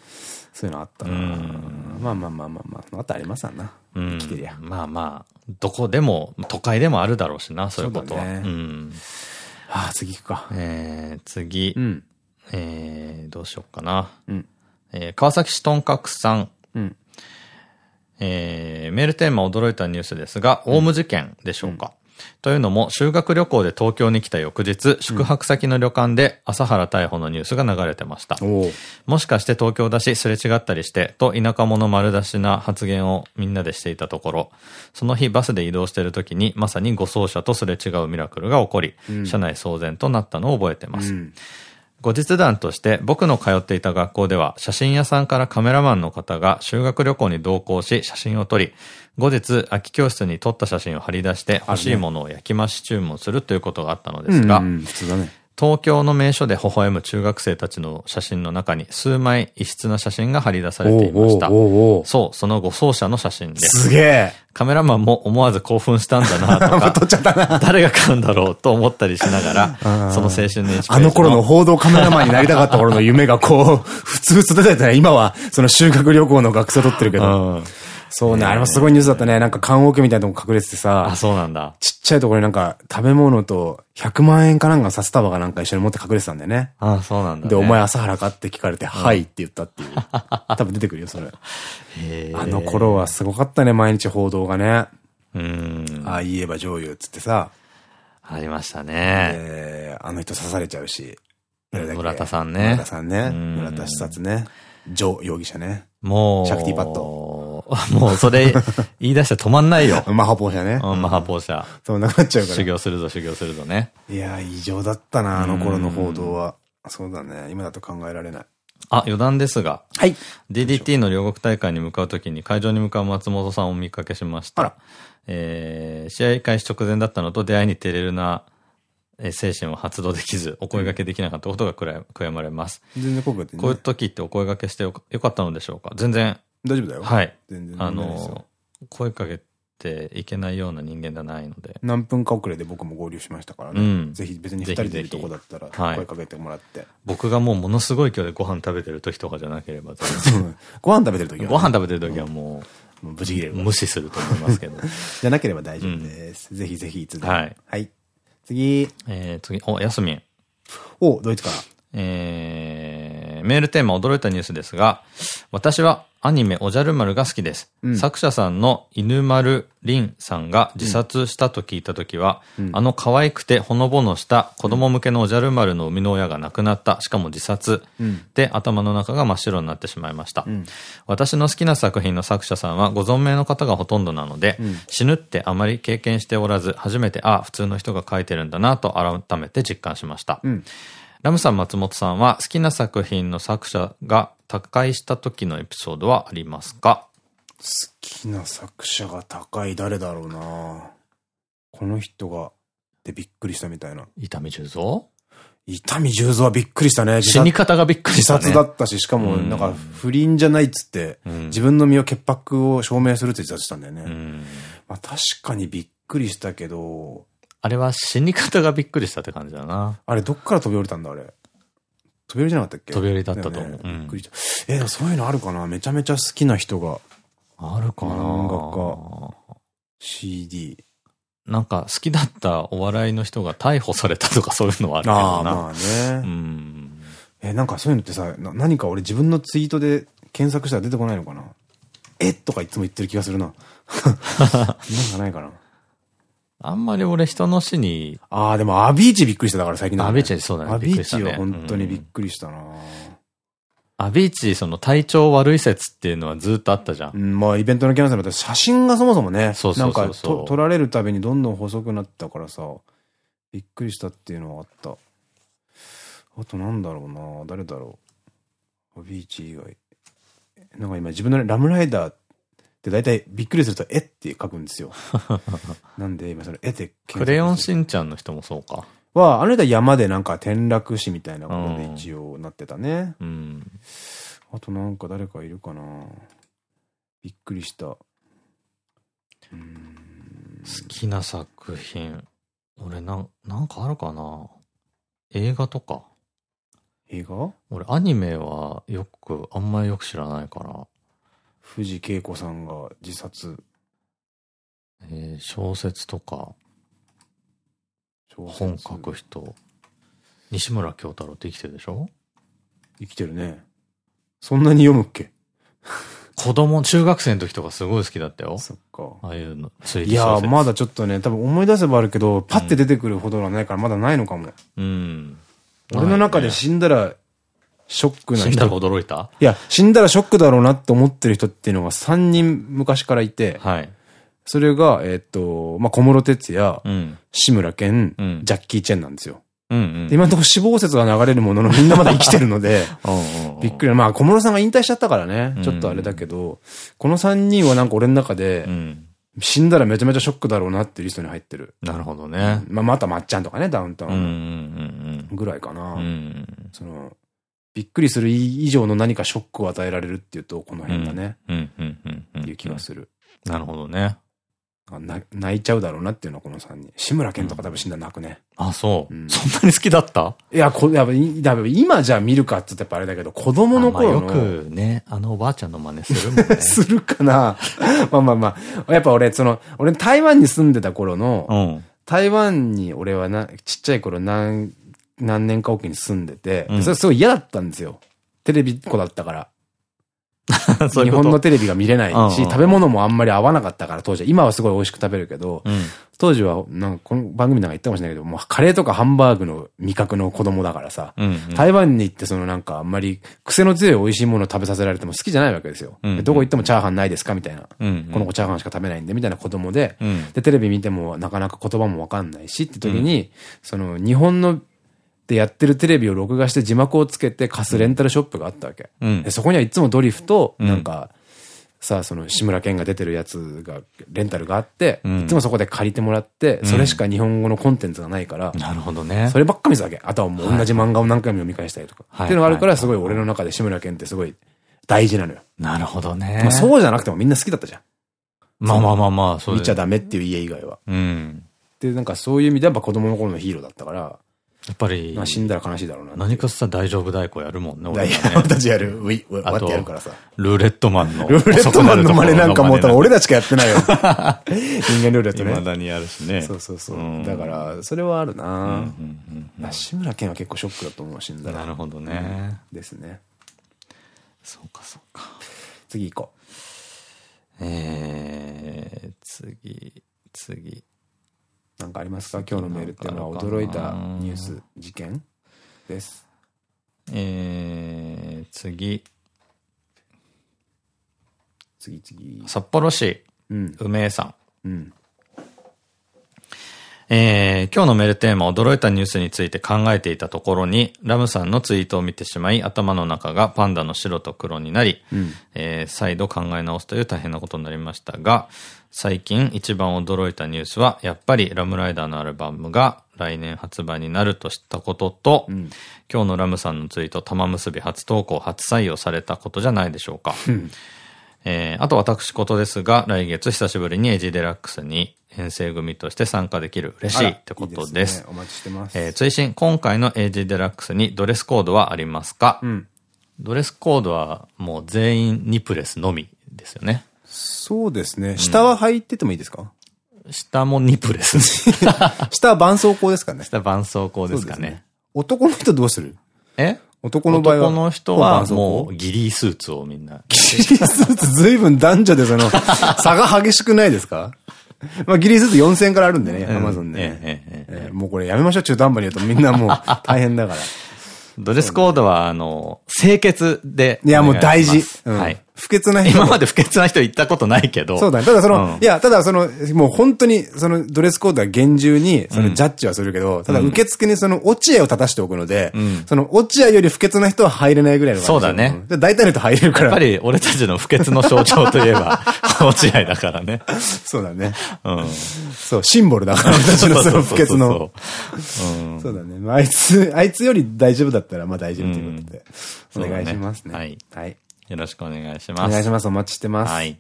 そういうのあったな。まあまあまあまあまあ、あったありますわな。生きてりゃ。まあまあ、どこでも、都会でもあるだろうしな、そういうことは。うん。ああ、次行くか。えー、次。うん、えー、どうしようかな。うん、えー、川崎市とんかくさん。うん、えー、メールテーマ驚いたニュースですが、オウム事件でしょうか。というのも、修学旅行で東京に来た翌日、宿泊先の旅館で朝原逮捕のニュースが流れてました。もしかして東京だし、すれ違ったりして、と田舎者丸出しな発言をみんなでしていたところ、その日バスで移動している時に、まさに護送車とすれ違うミラクルが起こり、うん、車内騒然となったのを覚えてます。うん後日談として僕の通っていた学校では写真屋さんからカメラマンの方が修学旅行に同行し写真を撮り、後日空き教室に撮った写真を貼り出して欲しいものを焼き増し注文するということがあったのですが、普通だね。東京の名所で微笑む中学生たちの写真の中に数枚異質な写真が貼り出されていました。そう、その護送車の写真です。すげえカメラマンも思わず興奮したんだなとか、撮っちゃったな誰が買うんだろうと思ったりしながら、その青春のあの頃の報道カメラマンになりたかった頃の夢がこう、ふつふつ出てたね。今は、その修学旅行の学生を撮ってるけど。そうね、あれもすごいニュースだったね。なんか棺桶みたいなとこ隠れててさ。あ、そうなんだ。ちっちゃいところになんか食べ物と100万円かなんか札束がなんか一緒に持って隠れてたんだよね。あ、そうなんだ、で、お前朝原かって聞かれて、はいって言ったっていう。多分出てくるよ、それ。あの頃はすごかったね、毎日報道がね。うん。ああ言えば女優っつってさ。ありましたね。えあの人刺されちゃうし。村田さんね。村田さんね。村田視察ね。ジョー容疑者ね。もう。シャクティパッド。もうそれ言い出したら止まんないよ。マハポー社ね。うん、マハポー社。そうなっちゃうから。修行するぞ、修行するぞね。いや、異常だったな、あの頃の報道は。そうだね。今だと考えられない。あ、余談ですが。はい。DDT の両国大会に向かうときに会場に向かう松本さんをお見かけしました。えー、試合開始直前だったのと出会いに照れるなえ精神を発動できず、お声掛けできなかったことが悔やまれます。全然こういう時ってお声掛けしてよかったのでしょうか？全然。大丈夫だよ。はい。全然あの、声かけていけないような人間ではないので。何分か遅れで僕も合流しましたからね。うん、ぜひ別に二人でいるとこだったら声かけてもらって。はい、僕がもうものすごい勢いでご飯食べてる時とかじゃなければご飯食べてる時は、ご飯食べてる時はもう、もう無事切れる。無視すると思いますけど。じゃなければ大丈夫です。ぜひぜひいつでも。はい。はい。次。えー、次、お、やすみん。お、ドイツから。えー、メールテーマ驚いたニュースですが、私はアニメおじゃる丸が好きです。うん、作者さんの犬丸凛さんが自殺したと聞いたときは、うん、あの可愛くてほのぼのした子供向けのおじゃる丸の生みの親が亡くなった、しかも自殺、うん、で頭の中が真っ白になってしまいました。私の好きな作品の作者さんはご存命の方がほとんどなので、死ぬってあまり経験しておらず、初めて、ああ、普通の人が書いてるんだなと改めて実感しました。ラムさん松本さんは好きな作品の作者が他界した時のエピソードはありますか？好きな作者が高い誰だろうなこの人が、でびっくりしたみたいな。伊丹十三？伊丹十三はびっくりしたね。死に方がびっくりした、ね。自殺だったし、しかも、なんか、不倫じゃないっつって、うん、自分の身を潔白を証明するって自殺したんだよね。うん、まあ確かにびっくりしたけど、あれは死に方がびっくりしたって感じだな。あれ、どっから飛び降りたんだ、あれ？飛び降りじゃなかったっけ？飛び降りだったと思う。びっくりした。え、そういうのあるかな？めちゃめちゃ好きな人が。あるかな漫画家。CD。なんか好きだったお笑いの人が逮捕されたとかそういうのはあるけどな。ああ、まあね。うん。え、なんかそういうのってさ、何か俺自分のツイートで検索したら出てこないのかな？え？とかいつも言ってる気がするな。なんかないかな。あんまり俺人の死に。ああ、でもアビーチびっくりしただから最近だ、ね。アビーチそうだね。アビーチは本当にびっくりしたな、うん、アビーチ、その体調悪い説っていうのはずっとあったじゃん。うん、まあイベントのキャンセルだって写真がそもそもね。そうそうそうなんか撮られるたびにどんどん細くなったからさ、びっくりしたっていうのはあった。あとなんだろうな誰だろう。アビーチ以外。なんか今自分のね、ラムライダーで、大体びっくりすると、えって書くんですよ。なんで、今それ、えってクレヨンしんちゃんの人もそうか。は、あの人は山でなんか転落死みたいなことで一応なってたね。うん。あとなんか誰かいるかなびっくりした。好きな作品。俺なん、なんかあるかな映画とか。映画？俺アニメはよく、あんまりよく知らないから。藤恵子さんが自殺。えー、小説とか、本書く人。西村京太郎って生きてるでしょ？生きてるね。そんなに読むっけ？子供、中学生の時とかすごい好きだったよ。そっか。ああいうの、いやまだちょっとね、多分思い出せばあるけど、パッて出てくるほどはないからまだないのかも。うん。俺の中で死んだらショックな人。死んだら驚いた？いや、死んだらショックだろうなって思ってる人っていうのが3人昔からいて、はい。それが、えっと、まあ、小室哲也、うん、志村けん、ジャッキー・チェンなんですよ。今のところ死亡説が流れるもののみんなまだ生きてるので、びっくり。まあ小室さんが引退しちゃったからね、ちょっとあれだけど、この3人はなんか俺の中で、死んだらめちゃめちゃショックだろうなっていうリストに入ってる。なるほどね。まあまたまっちゃんとかね、ダウンタウン。ぐらいかな。その、びっくりする以上の何かショックを与えられるっていうと、この辺だね。っていう気がする。なるほどね。泣いちゃうだろうなっていうのはこの3人。志村けんとか多分死んだら泣くね。あ、そう。そんなに好きだった？いや、こやっぱ今じゃ見るかって言ったらやっぱあれだけど、子供の頃の。よくね、あのおばあちゃんの真似するもんね。するかなまあまあまあ。やっぱ俺、その、俺台湾に住んでた頃の、台湾に俺はな、ちっちゃい頃何何年かおきに住んでて、うん、それすごい嫌だったんですよ。テレビっ子だったから。日本のテレビが見れないし、食べ物もあんまり合わなかったから当時。は。今はすごい美味しく食べるけど、うん、当時は、なんかこの番組なんか言ったかもしれないけど、もうカレーとかハンバーグの味覚の子供だからさ、うんうん、台湾に行ってそのなんかあんまり癖の強い美味しいものを食べさせられても好きじゃないわけですよ。うんうん、どこ行ってもチャーハンないですか？みたいな。うんうん、この子チャーハンしか食べないんで、みたいな子供で、うん、で、テレビ見てもなかなか言葉もわかんないしって時に、その日本のでやってるテレビを録画して字幕をつけて貸すレンタルショップがあったわけ。うん、でそこにはいつもドリフと、なんか、さ、その志村けんが出てるやつが、レンタルがあって、いつもそこで借りてもらって、それしか日本語のコンテンツがないから、なるほどねそ。ればっか見てたわけ。あとはもう同じ漫画を何回も読み返したりとか。はいっていうのがあるから、はいすごい俺の中で志村けんってすごい大事なのよ。なるほどね。まあそうじゃなくてもみんな好きだったじゃん。まあまあまあまあ、そう見ちゃだ。ダメっていう家以外は。うん。で、なんかそういう意味でやっぱ子供の頃のヒーローだったから、やっぱりまあ、死んだら悲しいだろうな。何かさ大丈夫太鼓やるもんね、俺ね。ヤたちやる、ウィ、ウあとィってやるからさ。ルーレットマンの。ルーレットマンの真似なんかもう多分俺らしかやってないよ。人間ルーレットね。未だにやるしね。そうそうそううん。だから、それはあるなうんうんまあ志村けんは結構ショックだと思う、死んだら。うんなるほどね。ですね。そうかそうか。次行こえー、次、次。う。なんかありますか？今日のメールっていうのは驚いたニュース、事件です。えー、次。次次。札幌市、うん。梅江さん。うん。えー、今日のメールテーマ、驚いたニュースについて考えていたところに、ラムさんのツイートを見てしまい、頭の中がパンダの白と黒になり、うん。えー再度考え直すという大変なことになりましたが、最近一番驚いたニュースは、やっぱりラムライダーのアルバムが来年発売になると知ったことと、ん今日のラムさんのツイート、玉結び初投稿、初採用されたことじゃないでしょうか。えーあと私事ですが、来月久しぶりにエイジデラックスに遠征組として参加できる嬉しいってことです。いいねお待ちしてます。えー追伸、今回のエイジデラックスにドレスコードはありますか、うん。ドレスコードはもう全員ニプレスのみですよね。そうですね。下は履いててもいいですか？下もニプレス。下は絆創膏ですかね。下絆創膏ですかね。男の人どうする？え？男の場合は。男の人はもうギリースーツをみんな。ギリースーツ？ずいぶん男女でその 差が激しくないですか？まあギリースーツ4000円からあるんでね、アマゾンでもうこれやめましょう、中途半端に言うとみんなもう大変だから。ドレスコードは、あの、清潔で。いや、もう大事。うんはい。不潔な人。今まで不潔な人行ったことないけど。そうだね。ただその、うんいや、ただその、もう本当に、そのドレスコードは厳重に、そのジャッジはするけど、ただ受付にその落合を立たしておくので、んその落合より不潔な人は入れないぐらいのそうだね大体の人入れるから。やっぱり俺たちの不潔の象徴といえば、落合だからね。そうだね。うん。そう、シンボルだから、私のその不潔の。そうだね。まあ、あいつ、あいつより大丈夫だったら、まあ大丈夫ということで。うんお願いしますね。そうだねはい。よろしくお願いしおます。願いします。お待ちしてます。はい。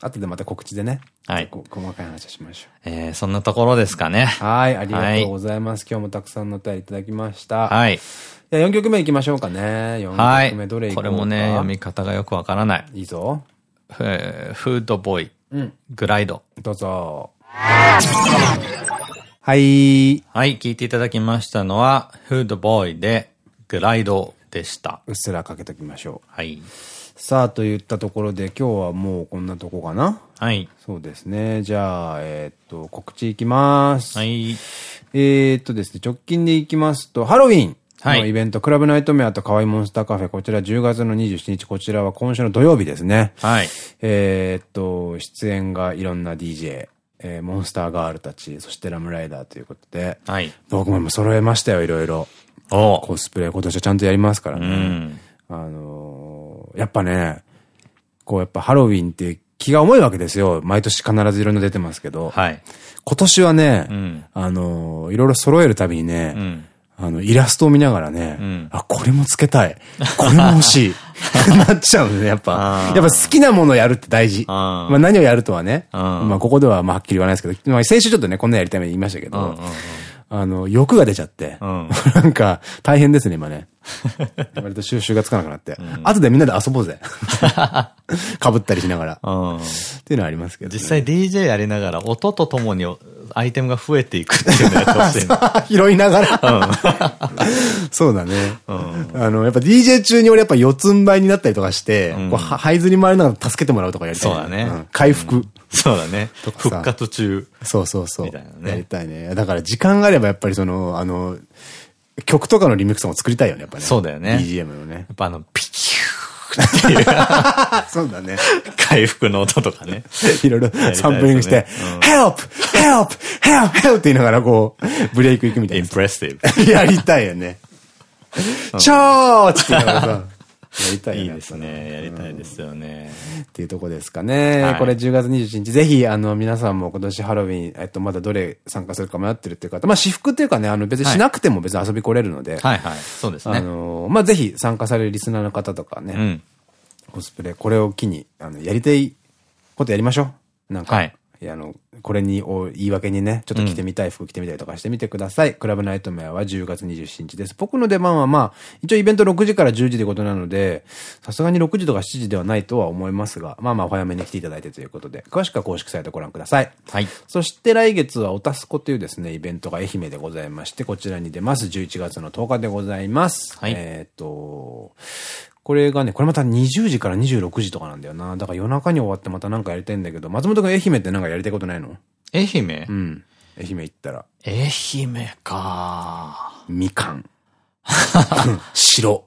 後でまた告知でね。はいこ細かい話をしましょえー、そんなところですかね。う。はい。ありがとうございます。今日もたくさんのお便りいただきました。はい。じゃあ4曲目行きましょうかね。4はい曲目どれ。行こうかこれもね、読み方がよくわからない。いいぞ。えーフードボーイ、うん。グライド。どうぞ。はい。はい、聞いていただきましたのは、フードボーイで、グライドでした。うっすらかけときましょう。はい。さあ、といったところで今日はもうこんなとこかな？はい。そうですね。じゃあ、えーっと、告知いきます。はい。えーっとですね、直近でいきますと、ハロウィンのイベント、クラブナイトメアと可愛いモンスターカフェ、こちら10月の27日、こちらは今週の土曜日ですね。はい。えーっと、出演がいろんな DJ、えーモンスターガールたち、そしてラムライダーということで、はい。僕も今揃えましたよ、いろいろ。おコスプレ、今年はちゃんとやりますからうね。ん。あのーやっぱね、こうやっぱハロウィンって気が重いわけですよ。毎年必ずいろんな出てますけど。はい。今年はね、うん。あのーいろいろ揃えるたびにね、うん。あの、イラストを見ながらね、んあ、これもつけたい。これも欲しい。なっちゃうのね、やっぱ。やっぱ好きなものをやるって大事。あーまあ何をやるとはね。うんまあここではまあはっきり言わないですけど、まあ先週ちょっとね、こんなやりたいめに言いましたけど、あの、欲が出ちゃって、うん なんか大変ですね、今ね。割と収集がつかなくなって。後でみんなで遊ぼうぜ。被ったりしながら。っうん。ていうのはありますけど、ね。実際 DJ やりながら音とともにアイテムが増えていくっていうのやってほしいな。拾いながら。そうだね。あの、やっぱ DJ 中に俺やっぱ四つん這いになったりとかして、こうは這いずり回りながら助けてもらうとかやりたい。そうだねん回復。そうだね。復活中。そうそうそう。みたいなねやりたいね。だから時間があればやっぱりその、あの、曲とかのリミックスも作りたいよね、やっぱね。そうだよね BGM のね。やっぱあの、ピキューっていうあ、そうだね。回復の音とかね。いろいろサンプリングして、うん help! help! help! help! って言いながらこう、ブレイクいくみたいな。インプレッシブ。やりたいよね。ちょーって言いながらさ、りたいいいですね。やりたいですよね。っていうとこですかね。これ10月21日、ぜひ、あの、皆さんも今年ハロウィン、えっと、まだどれ参加するか迷ってるっていう方、まあ、私服っていうかね、あの、別にしなくても別に遊び来れるので、はいはい。そうですね。あの、まあ、ぜひ参加されるリスナーの方とかね、うん、コスプレ、これを機に、あの、やりたいことやりましょう。なんか、はい、あの、これに、を言い訳にね、ちょっと着てみたい服着てみたりとかしてみてください。うん、クラブナイトメアは10月27日です。僕の出番はまあ、一応イベント6時から10時ということなので、さすがに6時とか7時ではないとは思いますが、まあまあお早めに来ていただいてということで、詳しくは公式サイトご覧ください。はい。そして来月はおたすこというですね、イベントが愛媛でございまして、こちらに出ます。11月の10日でございます。はい。えっと、これがね、これまた20時から26時とかなんだよな。だから夜中に終わってまたなんかやりたいんだけど、松本君愛媛ってなんかやりたいことないの？愛媛？うん。愛媛行ったら。愛媛かみかん。白。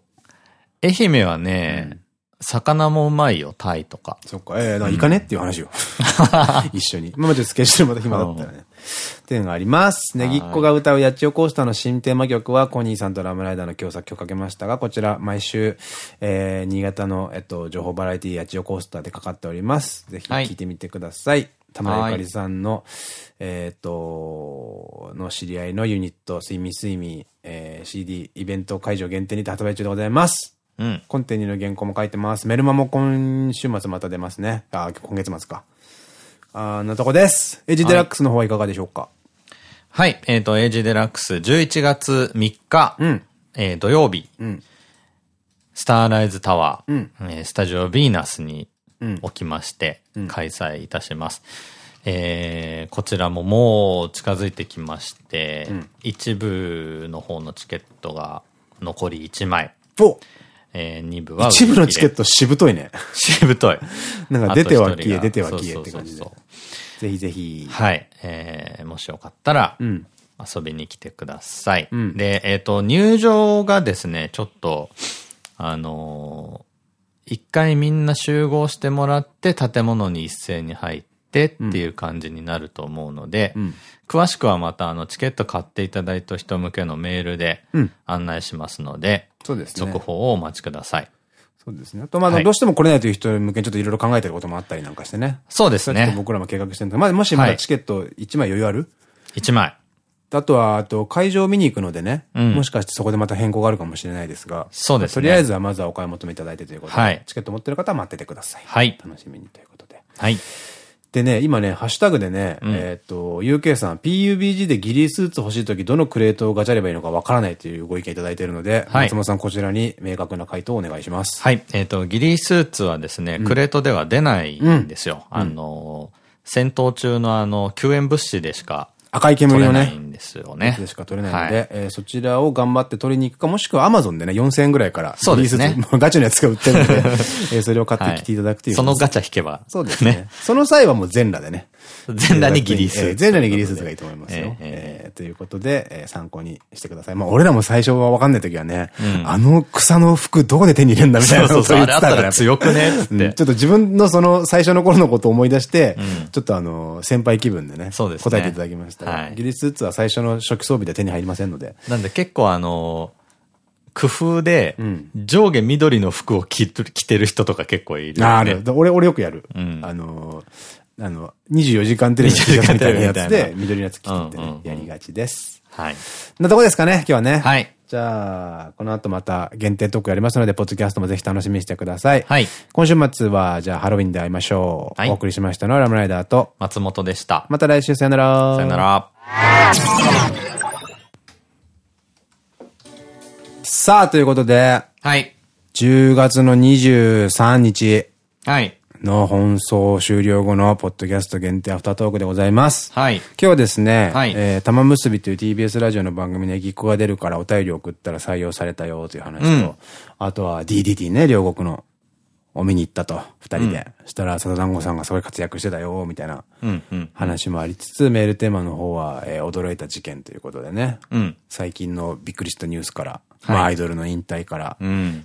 愛媛はね、うん魚もうまいよ、タイとか。そっか、ええー、行かねっていう話よ。一緒に。今までスケジュールまた暇だったらね。っていうのがあります。ネギっ子が歌うヤチオコースターの新テーマ曲は、コニーさんとラムライダーの共作曲かけましたが、こちら、毎週、えー、新潟の、えっと、情報バラエティヤチオコースターでかかっております。ぜひ聴いてみてください。はい田村ゆかりさんの、えっと、の知り合いのユニット、スイミースイミー、えー、CD、イベント会場限定にて発売中でございます。うん。コンテニの原稿も書いてます。メルマも今週末また出ますね。あ、今月末か。あなとこです。エイジデラックスの方はいかがでしょうか？はい。えっ、ー、と、エイジデラックス11月3日、うん、えー、土曜日、うん、スターライズタワー、うん、えー、スタジオヴィーナスにおきまして、開催いたします。えー、こちらももう近づいてきまして、一部の方のチケットが残り1枚。おえー、2部は。一部のチケットしぶといね。しぶとい。なんか出ては消え、出ては消えって感じで。ぜひぜひ。はい。えー、もしよかったら、うん、遊びに来てください。うん、で、えっ、ー、と、入場がですね、ちょっと、あのー、一回みんな集合してもらって建物に一斉に入ってっていう感じになると思うので、うん、詳しくはまたあのチケット買っていただいた人向けのメールで案内しますので、そうですね。続報をお待ちください。そうですね。あと、まあ、どうしても来れないという人向けにちょっといろいろ考えてることもあったりなんかしてね。そうですね。僕らも計画してるんで、まあ、もしまだチケット1枚余裕ある ?1 枚。あとは、あと、会場見に行くのでね、うん、もしかしてそこでまた変更があるかもしれないですが、そうですね。とりあえずはまずはお買い求めいただいてということで、はい、チケット持ってる方は待っててください。はい。楽しみにということで。はい。でね、今ね、ハッシュタグでね、うん、えっと、UK さん、PUBG でギリスーツ欲しいとき、どのクレートをガチャればいいのかわからないというご意見いただいているので、はい、松本さん、こちらに明確な回答をお願いします。はい。えっ、ー、と、ギリスーツはですね、クレートでは出ないんですよ。うん、あの、戦闘中のあの、救援物資でしか赤い煙をね。ないんですよね。でしか取れないので、はい、えー、そちらを頑張って取りに行くか、もしくはアマゾンでね、4000円ぐらいから、そうですね。ガチャのやつが売ってるので、えー、それを買ってきていただくという、はい、そのガチャ引けば。そうですね。その際はもう全裸でね。全裸にギリスーツ。全裸にギリスーツがいいと思いますよ。えー、ということで、えー、参考にしてください。まあ、俺らも最初は分かんない時はね、うん、あの草の服どこで手に入れるんだみたいなそうそうそう、あれあったら強くねって、ちょっと自分のその最初の頃のことを思い出して、うん、ちょっとあの、先輩気分でね、答えていただきました。はい、ギリスーツは最初の初期装備で手に入りませんので。なんで結構あの工夫で、上下緑の服を着てる人とか結構いる、ね。あある。俺、俺よくやる。うん、あの、あの、24時間テレビみたいなやつで、緑のやつ着てね、やりがちです。はい。なとこですかね、今日はね。はい。じゃあ、この後また限定トークやりますので、ポッドキャストもぜひ楽しみにしてください。はい。今週末は、じゃあハロウィンで会いましょう。はい。お送りしましたのはラムライダーと松本でした。また来週さよなら。さよなら。さあ、ということで。はい。10月の23日。はい。の放送終了後のポッドキャスト限定アフタートークでございます。はい。今日はですね、はい、えー、玉結びという TBS ラジオの番組でギッコが出るからお便り送ったら採用されたよという話と、うん、あとは DDT ね、両国の。を見に行ったと、二人で。そしたら、佐田団子さんがすごい活躍してたよ、みたいな話もありつつ、メールテーマの方は、えー、驚いた事件ということでね。うん、最近のびっくりしたニュースから、まあ、アイドルの引退から、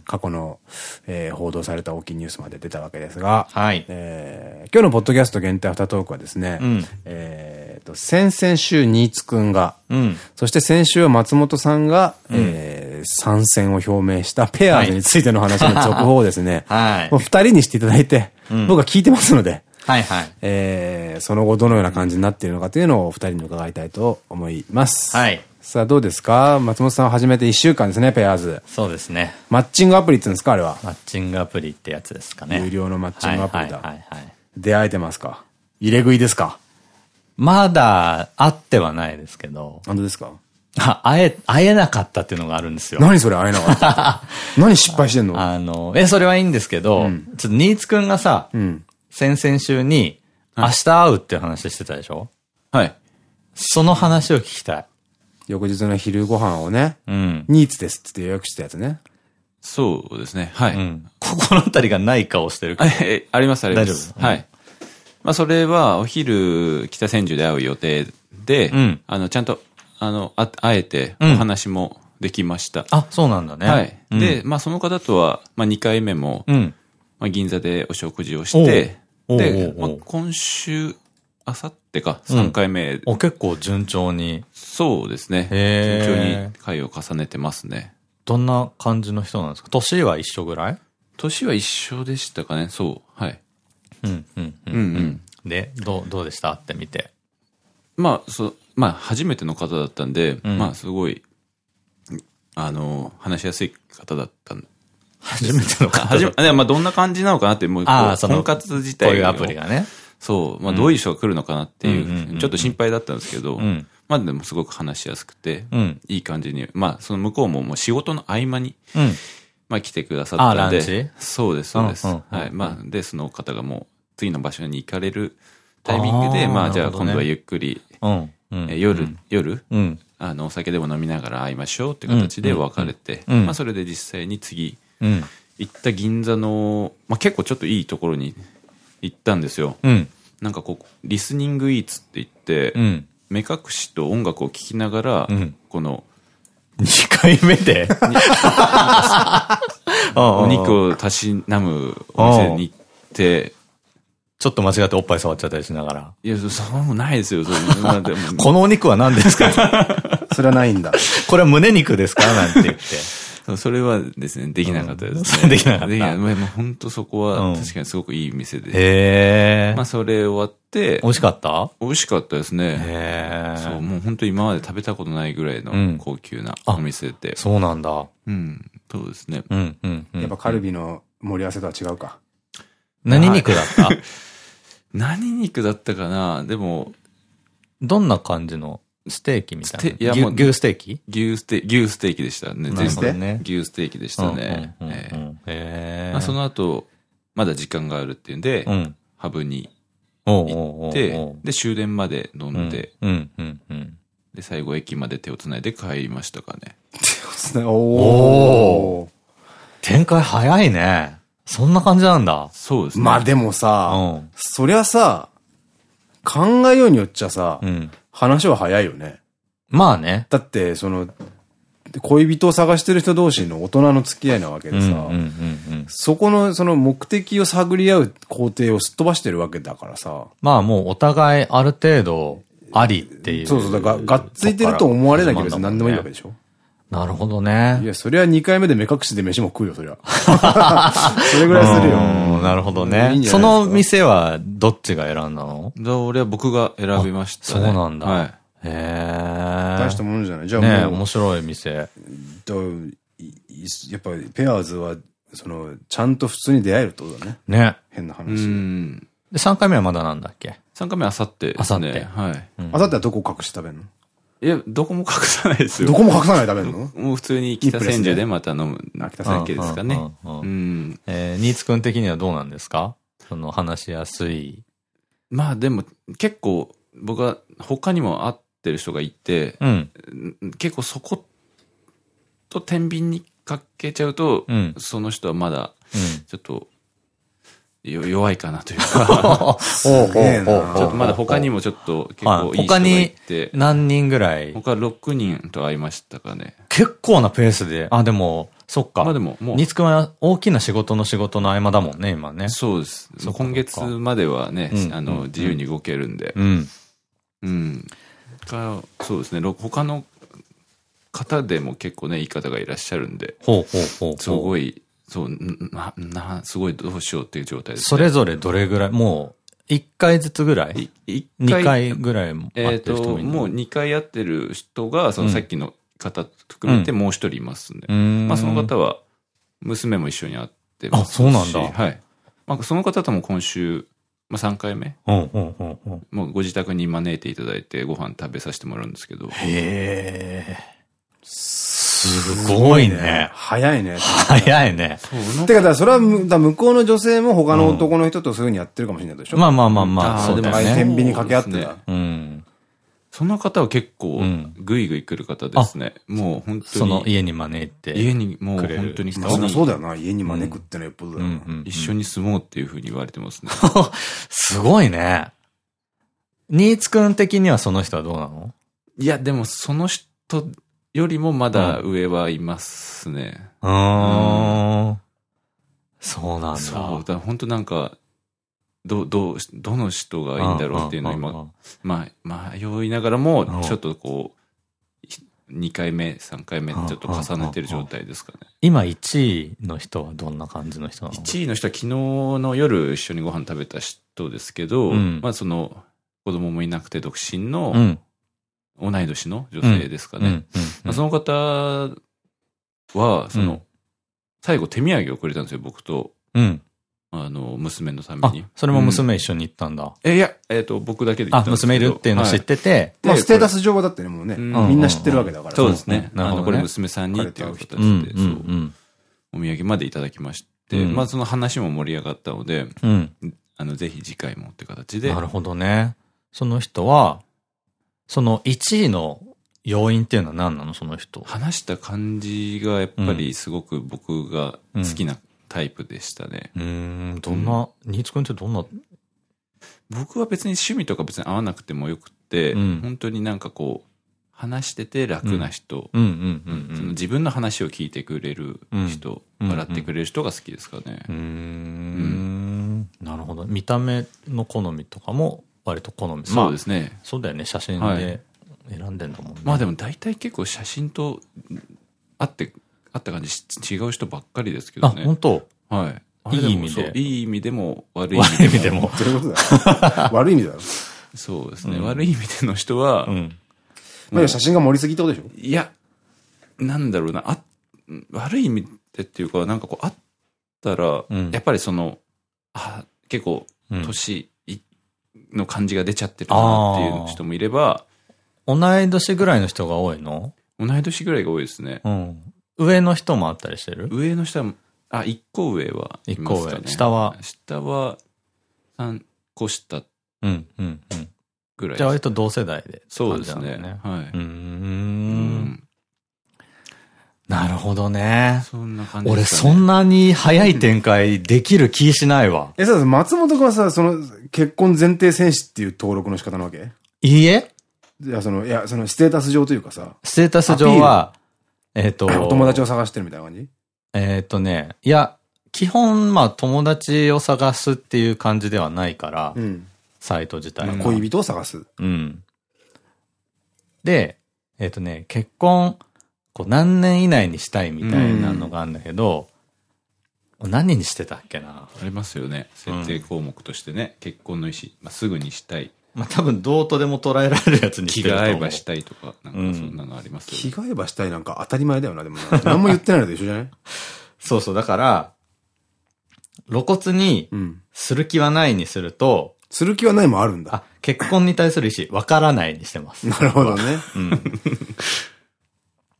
過去の、えー、報道された大きいニュースまで出たわけですが、はい、えー、今日のポッドキャスト限定アフタートークはですね、うん、えっと、先々週、新津くんが、うん、そして先週は松本さんが、うん、えーえー、参戦を表明したペアーズについての話の続報をですね、はい。二人にしていただいて、うん、僕は聞いてますので、はいはい。えー、その後どのような感じになっているのかというのをお二人に伺いたいと思います。はい。さあどうですか？松本さんを始めて1週間ですね、ペアーズ。そうですね。マッチングアプリって言うんですかあれは？マッチングアプリってやつですかね。有料のマッチングアプリだ。はいはいはい。出会えてますか？入れ食いですか？まだ会ってはないですけど。本当ですか？あ、会え、会えなかったっていうのがあるんですよ。何それ会えなかった？何失敗してんの？あの、え、それはいいんですけど、うん、ちょっと新津くんがさ、うん、先々週に、明日会うっていう話してたでしょ？はい。その話を聞きたい。翌日の昼ご飯をね、うん。ニーツですって予約したやつね。そうですね。はい。うん、心当たりがない顔してるああります、あります。大丈夫。はい。まあ、それは、お昼、北千住で会う予定で、うん、あの、ちゃんと、あの、あ、会えて、お話もできました。あ、そうなんだね。はい。で、まあ、その方とは、まあ、2回目も、まあ、銀座でお食事をして、で、まあ、今週、あさってか、3回目、お、結構順調に。そうですね。順調に回を重ねてますね。どんな感じの人なんですか？年は一緒ぐらい？年は一緒でしたかね、そう。はい。うん、うん、うん。うん。で、どう、どうでした？って見て。まあ、そう、まあ、初めての方だったんで、うん、まあ、すごい、あの、話しやすい方だったん初めての方 初め、まあ、どんな感じなのかなって、もう、あその、婚活自体こういうアプリがね。そう、まあ、どういう人が来るのかなっていう、ちょっと心配だったんですけど、うん、まあ、でもすごく話しやすくて、うん、いい感じに、まあ、その向こうももう仕事の合間に、うん、まあ、来てくださったんで、そうです、そうです。はい。まあ、で、その方がもう、次の場所に行かれるタイミングで、まあ、じゃあ今度はゆっくり、夜、夜、あの、お酒でも飲みながら会いましょうっていう形で別れて、まあ、それで実際に次、行った銀座の、まあ、結構ちょっといいところに行ったんですよ。なんかこう、リスニングイーツって言って、目隠しと音楽を聴きながら、この、2回目で？お肉をたしなむお店に行って、ちょっと間違っておっぱい触っちゃったりしながら。いや、そうもないですよ。このお肉は何ですか？それはないんだ。これは胸肉ですか？なんて言って。それはですね、できなかったですね。できなかった。できない。もう本当そこは確かにすごくいい店で。へまあそれ終わって。美味しかった？美味しかったですね。へそう、もう本当今まで食べたことないぐらいの高級なお店で。そうなんだ。うん。そうですね。うん、うん。やっぱカルビの盛り合わせとは違うか。何肉だった？何肉だったかな？でも。どんな感じの？ステーキみたいな。い牛ステーキ？牛ステ牛ステーキでしたね。全部ね。牛ステーキでしたね。へその後、まだ時間があるっていうんで、ハブに行って、で、終電まで飲んで、で、最後駅まで手をつないで帰りましたかね。手をつない、おお展開早いね。そんな感じなんだ。そうですね。まあでもさ、そりゃさ、考えようによっちゃさ、話は早いよね。まあね。だって、その、恋人を探してる人同士の大人の付き合いなわけでさ、そこのその目的を探り合う工程をすっ飛ばしてるわけだからさ。まあもうお互いある程度ありっていう。そうそう、だからがっついてると思われなきゃ別に何でもいいわけでしょ。なるほどね。いや、そりゃ2回目で目隠しで飯も食うよ、そりゃ。それぐらいするよ。なるほどね。いいその店はどっちが選んだの？俺は僕が選びました、ね、そうなんだ。はい。へえ。大したものじゃない。じゃあもう。ね面白い店。やっぱりペアーズは、その、ちゃんと普通に出会えるってことだね。ね。変な話。うん。で、3回目はまだなんだっけ ?3 回目はあさってあさって。はい。あさってはどこ隠して食べるの？いや、どこも隠さないですよ。どこも隠さない食べるの？もう普通に北千住でまた飲む秋田だけですかね。うん。えー、新津くん的にはどうなんですか？その話しやすい。まあでも結構僕は他にも会ってる人がいて、うん、結構そこと天秤にかけちゃうと、うん、その人はまだちょっと弱いかなというか ちょっとまだ他にもちょっと結構いい人がいて。他に何人ぐらい？他6人と会いましたかね。結構なペースで。あ、でも、そっか。まあでも、もう。ニツくんは大きな仕事の仕事の合間だもんね、今ね。そうです。今月まではね、あの、自由に動けるんで。うん。うん。か、そうですね。他の方でも結構ね、いい方がいらっしゃるんで。ほうほうほうすごい、そう、な、な、すごいどうしようっていう状態です、ね、それぞれどれぐらい、もう、1回ずつぐらい ?2 回ぐらいもえっと、もう2回やってる人が、そのさっきの方含めてもう一人いますんで。うん、まあその方は、娘も一緒に会ってますあ、そうなんだ。はい。まあその方とも今週、まあ3回目？もうご自宅に招いていただいてご飯食べさせてもらうんですけど。へえ。すごいね。早いね。早いね。てか、それは、向こうの女性も他の男の人とそういうふうにやってるかもしれないでしょ？まあまあまあまあ、そうだね。天秤に掛け合ってた。うん。その方は結構、ぐいぐい来る方ですね。もう本当に。その家に招いて。家に、もう本当に。まあそうだよな。家に招くってのはよっぽどだよな。一緒に住もうっていうふうに言われてますね。すごいね。新津くん的にはその人はどうなの？いや、でもその人よりもまだ上はいますね。うん。そうなんだ。そう。だ本当なんか、ど、どう、どの人がいいんだろうっていうのを今、まあ、迷いながらも、ちょっとこう、2回目、3回目ちょっと重ねてる状態ですかね。今1位の人はどんな感じの人なの ?1 位の人は昨日の夜一緒にご飯食べた人ですけど、うん、まあその、子供もいなくて独身の、同い年の女性ですかね。その方は、その、最後手土産をくれたんですよ、僕と。うん。あの、娘のために。それも娘一緒に行ったんだ。え、いや、えっと、僕だけで行ったんですあ、娘いるっていうのを知ってて。まあ、ステータス上はだってね、もうね、みんな知ってるわけだから。そうですね。あの、これ娘さんにっていう人たちで、そう。お土産までいただきまして、まあ、その話も盛り上がったので、あの、ぜひ次回もって形で。なるほどね。その人は、その1位の要因っていうのは何なの？その人。話した感じがやっぱりすごく僕が好きなタイプでしたね。うん、どんな、新津君ってどんな？僕は別に趣味とか別に合わなくてもよくて、うん、本当になんかこう、話してて楽な人、自分の話を聞いてくれる人、笑ってくれる人が好きですかね。うん。なるほど。見た目の好みとかも割と好み。そうですね。そうだよね、写真で選んでんだもんね。まあでも大体結構写真とあって、あった感じ違う人ばっかりですけどね。あ、本当？はい。いい意味で。いい意味でも悪い意味でも。悪い意味でも。悪い意味だろ。そうですね。悪い意味での人は、うん。まあ写真が盛りすぎってことでしょいや、なんだろうな、あ、悪い意味でっていうか、なんかこう、あったら、やっぱりその、あ、結構、年の感じが出ちゃってるなっていう人もいれば。同い年ぐらいの人が多いの？同い年ぐらいが多いですね。うん。上の人もあったりしてる？上の人は、あ、一個上は、ね。一個上。下は？下は、三個下。うん、うん、うん。ぐらい。じゃあ割と同世代で、そうですね。はい。うん。なるほどね。そんな感じ、ね、俺そんなに早い展開できる気しないわ。え、さ、松本君はさ、その、結婚前提戦士っていう登録の仕方なわけ？いいえいや、その、いや、その、ステータス上というかさ。ステータス上は、えっと。お友達を探してるみたいな感じ？えっとね、いや、基本、まあ、友達を探すっていう感じではないから、うん、サイト自体は。恋人を探す。うん。で、えっ、とね、結婚、こう何年以内にしたいみたいなのがあるんだけど、何にしてたっけな？ありますよね。設定項目としてね、結婚の意思、まあ、すぐにしたい。まあ多分どうとでも捉えられるやつにしてると思う。気が合えばしたいとか、なんかそんなのありますよね。気が合えばしたいなんか当たり前だよな、でも何も言ってないのと一緒じゃない？そうそう、だから、露骨に、する気はないにすると、する気はないもあるんだ。あ、結婚に対する意思、わからないにしてます。なるほどね。うん。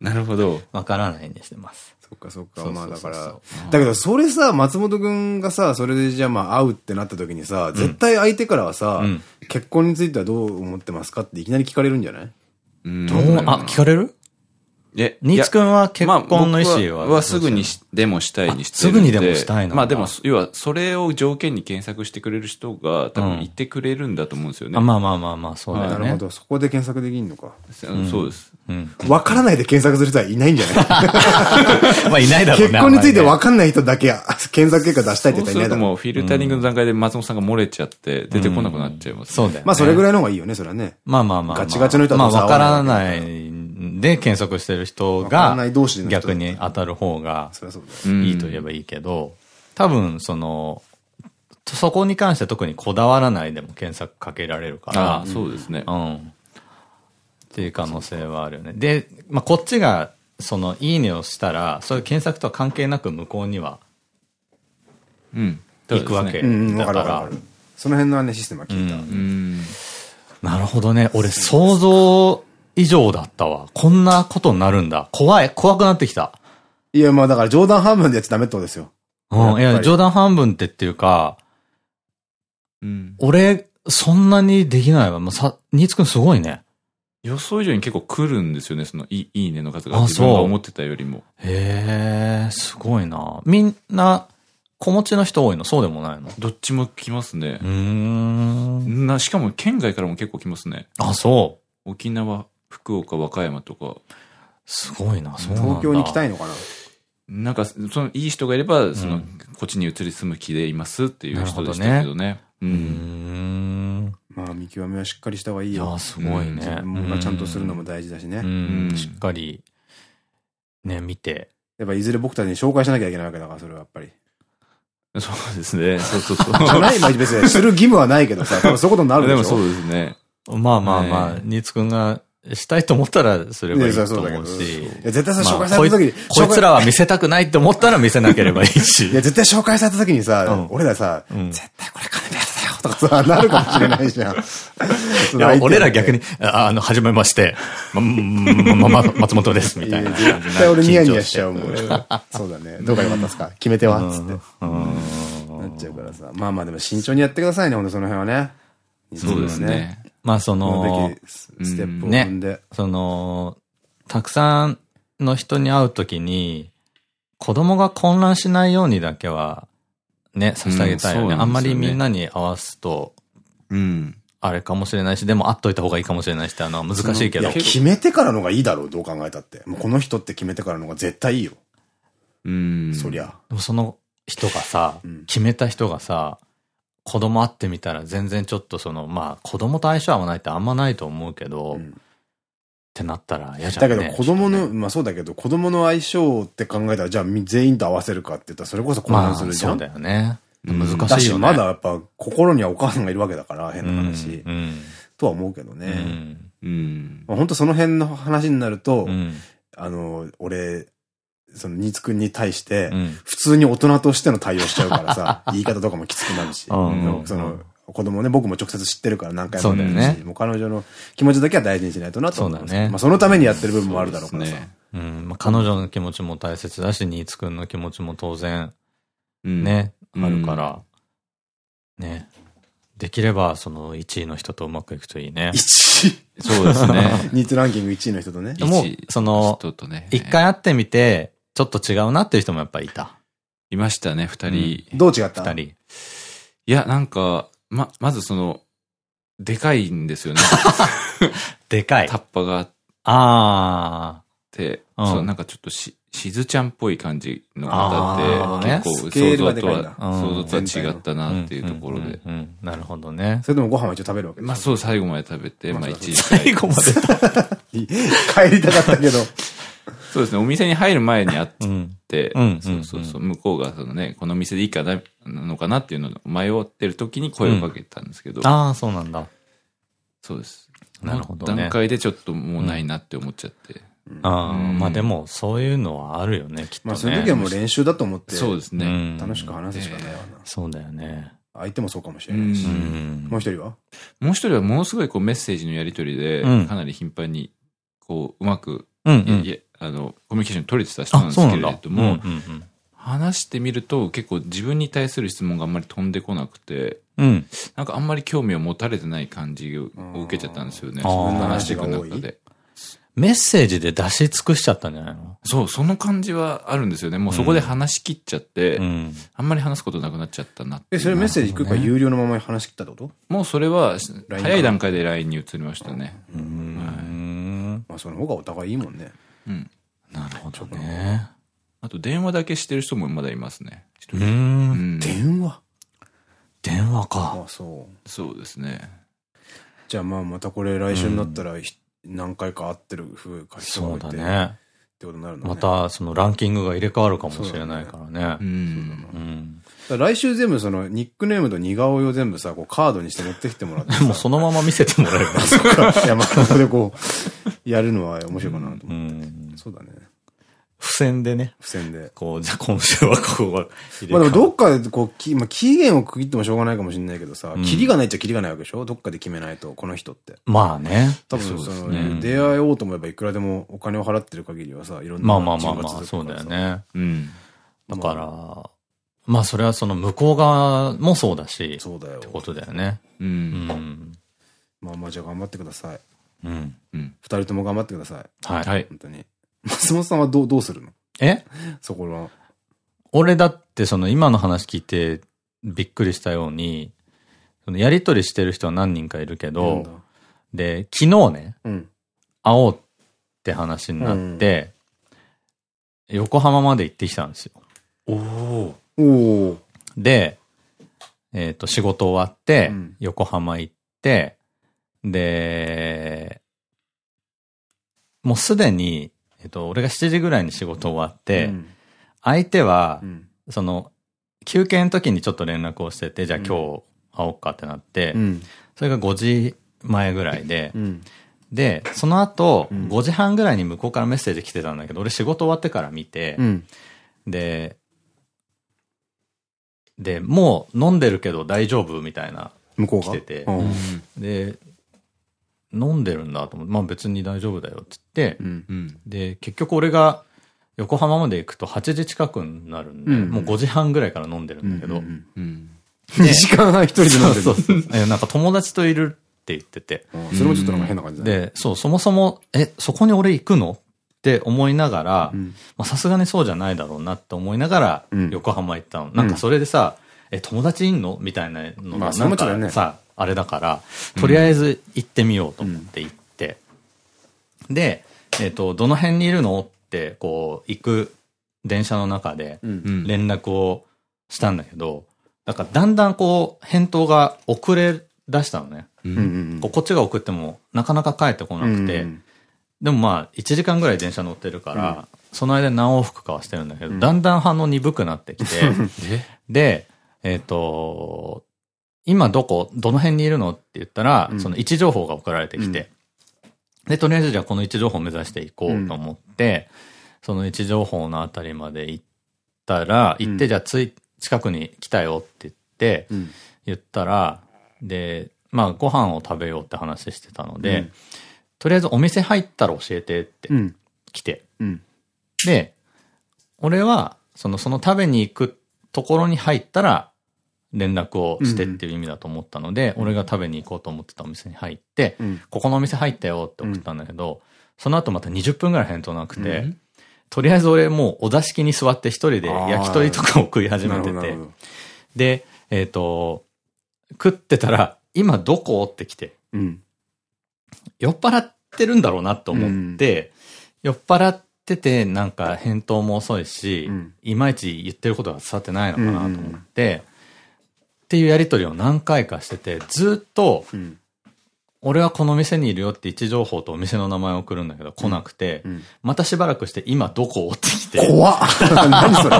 なるほど。わからないにしてます。そっかそっか。まあだから。だけどそれさ、松本くんがさ、それでじゃあまあ会うってなった時にさ、絶対相手からはさ、結婚についてはどう思ってますかっていきなり聞かれるんじゃない？どうあ、聞かれる？え、ニーツくんは結婚の意思は、はすぐにでもしたいにしてるすぐにでもしたいのまあでも、要は、それを条件に検索してくれる人が多分言ってくれるんだと思うんですよね。まあまあまあまあ、そうだよね。なるほど。そこで検索できんのか。そうです。わからないで検索する人はいないんじゃない？まあいないだろうね。結婚についてわかんない人だけ検索結果出したいって言ったらいないだろう。もうフィルタリングの段階で松本さんが漏れちゃって出てこなくなっちゃいます。そうだよ。まあそれぐらいの方がいいよね、それはね。まあまあまあ。ガチガチの人はまあわからないで検索してる人が、逆に当たる方が、いいと言えばいいけど、多分、その、そこに関して特にこだわらないでも検索かけられるから。あそうですね。うん。っていう可能性はあるよね。で、まあ、こっちが、その、いいねをしたら、そういう検索とは関係なく向こうには、うん。行くわけ。だから、その辺のね、システムは聞いた。うん。なるほどね。俺、想像以上だったわ。こんなことになるんだ。怖い。怖くなってきた。いや、まあだから冗談半分でやっちゃダメってことですよ。うん。いや、冗談半分ってっていうか、うん。俺、そんなにできないわ。もうさ、新津くんすごいね。予想以上に結構来るんですよね、そのいいいねの数が。自分が思ってたよりも。へえ、すごいな。みんな、子持ちの人多いの？そうでもないの？どっちも来ますね。うん。な、しかも県外からも結構来ますね。あ、そう。沖縄、福岡、和歌山とか。すごいな、そう東京に来たいのかな？なんか、その、いい人がいれば、その、うん、こっちに移り住む気でいますっていう人でしたけどね。うん。まあ、見極めはしっかりした方がいいよ。いや、すごいね。自分がちゃんとするのも大事だしね。うん。しっかり、ね、見て。やっぱいずれ僕たちに紹介しなきゃいけないわけだから、それはやっぱり。そうですね。そうそうそう。じゃない、まあ別にする義務はないけどさ、多分そういうことになるでしょ。でもそうですね。まあまあまあ、ニーツくんがしたいと思ったらすればいいと思うし。いや、絶対さ、紹介された時に。こいつらは見せたくないって思ったら見せなければいいし。いや、絶対紹介された時にさ、俺らさ、絶対これ金目当てだよとかさ、なるかもしれないじゃん。いや、俺ら逆に、あの、はじめまして、ま、ま、ま、松本です、みたいな。絶対俺ニヤニヤしちゃうもん。そうだね。どうかよかったですか？決め手は？つって。なっちゃうからさ。まあまあでも慎重にやってくださいね、ほんとその辺はね。そうですね。まあその、ステップを踏んで。ね、その、たくさんの人に会うときに、子供が混乱しないようにだけは、ね、させてあげたいよね。あんまりみんなに合わすと、うん。あれかもしれないし、でも会っといた方がいいかもしれないしってあの難しいけど。決めてからのがいいだろう、どう考えたって。もうこの人って決めてからのが絶対いいよ。うん。そりゃ。でもその人がさ、うん、決めた人がさ、子供会ってみたら全然ちょっとその、まあ子供と相性合わないってあんまないと思うけど、うん、ってなったら嫌じゃん、ね。だけど子供の、まあそうだけど子供の相性って考えたらじゃあ全員と合わせるかって言ったらそれこそ混乱するじゃん。まあ、そうだよね。難しいよね。まだやっぱ心にはお母さんがいるわけだから変な話。うん、とは思うけどね。うん。本当その辺の話になると、あの、俺、その、ニーツくんに対して、普通に大人としての対応しちゃうからさ、言い方とかもきつくなるし、その、子供ね、僕も直接知ってるから何回も言うし、もう彼女の気持ちだけは大事にしないとなと思う。そうだね。まあそのためにやってる部分もあるだろうからさ。うん。まあ彼女の気持ちも大切だし、ニーツくんの気持ちも当然、ね、あるから、ね。できれば、その1位の人とうまくいくといいね。1位そうですね。ニーツランキング1位の人とね。もう、その、一回会ってみて、ちょっと違うなっていう人もやっぱりいた。いましたね、二人。どう違った？二人。いや、なんか、ま、まずその、でかいんですよね。でかい。タッパがあって。あー。そう、なんかちょっとし、しずちゃんっぽい感じの方で、結構想像とは、想像とは違ったなっていうところで。なるほどね。それでもご飯は一応食べるわけまあそう、最後まで食べて、まあ一時。最後まで食べ 帰りたかったけど。そうですね、お店に入る前に会って、そうそうそう、向こうがそのね、この店でいいかな、のかなっていうのを迷ってる時に声をかけたんですけど。ああ、そうなんだ。そうです。なるほど段階でちょっともうないなって思っちゃって。ああ、まあでも、そういうのはあるよね、きっと、ね。まあ、そういう時はもう練習だと思って。そうですね。楽しく話すしかないわな。そうだよね。相手もそうかもしれないし。もう一人は？もう一人はものすごいこうメッセージのやり取りで、かなり頻繁に、こう、うまく、あの、コミュニケーション取れてた人なんですけれども、話してみると結構自分に対する質問があんまり飛んでこなくて、うん、なんかあんまり興味を持たれてない感じを受けちゃったんですよね。自分の話していく中で。メッセージで出し尽くしちゃったんじゃないの？そう、その感じはあるんですよね。もうそこで話し切っちゃって、うん、あんまり話すことなくなっちゃったなえ、それメッセージ行くか有料のまま話し切ったってこと？もうそれは、早い段階で LINE に移りましたね。うん。まあその方がお互いいいもんね。うん。なるほどね。あと電話だけしてる人もまだいますね。うん。電話？電話か。あ、そう。そうですね。じゃあまあまたこれ来週になったら、何回か会ってる風か。そうだね。ってことになるの、ね、また、そのランキングが入れ替わるかもしれないからね。うん。来週全部その、ニックネームと似顔絵を全部さ、こうカードにして持ってきてもらって。もうそのまま見せてもらえる いや、まあ、ここでこう、やるのは面白いかなと思って。そうだね。付箋でね。付箋で。こう、じゃあ今週はここが。まあでもどっかでこう、き、まあ期限を区切ってもしょうがないかもしれないけどさ、うん、キリがないっちゃキリがないわけでしょ？どっかで決めないと、この人って。まあね。多分その、ね、出会おうと思えばいくらでもお金を払ってる限りはさ、いろんなまあまあまあまあ、そうだよね。うん。だから、まあそれはその向こう側もそうだし。そうだよ。ってことだよね。うん。うん。まあまあじゃあ頑張ってください。うん。うん。二人とも頑張ってください。はい。はい。本当に。松本さんはどう、どうするの？え？そこは。俺だってその今の話聞いてびっくりしたように、そのやりとりしてる人は何人かいるけど、で、昨日ね、うん、会おうって話になって、うん、横浜まで行ってきたんですよ。おおで、えっ、ー、と、仕事終わって、横浜行って、で、もうすでにえっと、俺が7時ぐらいに仕事終わって、うん、相手は、うん、その、休憩の時にちょっと連絡をしてて、じゃあ今日会おうかってなって、うん、それが5時前ぐらいで、で、その後、5時半ぐらいに向こうからメッセージ来てたんだけど、俺仕事終わってから見て、で、で、もう飲んでるけど大丈夫みたいな。向こうが？来てて。で、飲んでるんだと思って、まあ別に大丈夫だよって言って、うん。うん、で、結局俺が横浜まで行くと8時近くになるんで、うん。うん、もう5時半ぐらいから飲んでるんだけど、2時間半一人で飲んでる。そうそうそう。なんか友達といるって言ってて。それもちょっとなんか変な感じだね。で、そう、そもそも、え、そこに俺行くの？って思いながら、さすがにそうじゃないだろうなって思いながら、横浜行ったの。うん、なんかそれでさ、え、友達いんの？みたいなのが、なんかさ、あれだから、とりあえず行ってみようと思って行って、うん、で、えっ、ー、と、どの辺にいるのって、こう、行く電車の中で連絡をしたんだけど、だからだんだんこう、返答が遅れ出したのね。こっちが送ってもなかなか帰ってこなくて、でもまあ、1時間ぐらい電車乗ってるから、うん、その間何往復かはしてるんだけど、うん、だんだん反応鈍くなってきて、で、えっ、ー、と、今どこ、どの辺にいるのって言ったら、うん、その位置情報が送られてきて、で、とりあえずじゃあこの位置情報を目指していこうと思って、その位置情報のあたりまで行ったら、行ってじゃあつい、近くに来たよって言って、言ったら、で、まあご飯を食べようって話してたので、とりあえずお店入ったら教えてって来て、で、俺は、その、その食べに行くところに入ったら、連絡をしてっていう意味だと思ったので、うん、俺が食べに行こうと思ってたお店に入って、うん、ここのお店入ったよって送ったんだけど、その後また20分ぐらい返答なくて、うん、とりあえず俺もうお座敷に座って一人で焼き鳥とかを食い始めてて、で、えっ、ー、と、食ってたら、今どこ？って来て、酔っ払ってるんだろうなと思って、酔っ払っててなんか返答も遅いし、いまいち言ってることが伝わってないのかなと思って、っていうやりとりを何回かしてて、ずっと、俺はこの店にいるよって位置情報とお店の名前を送るんだけど来なくて、うん、またしばらくして今どこ？ってきて。怖っ。何それ。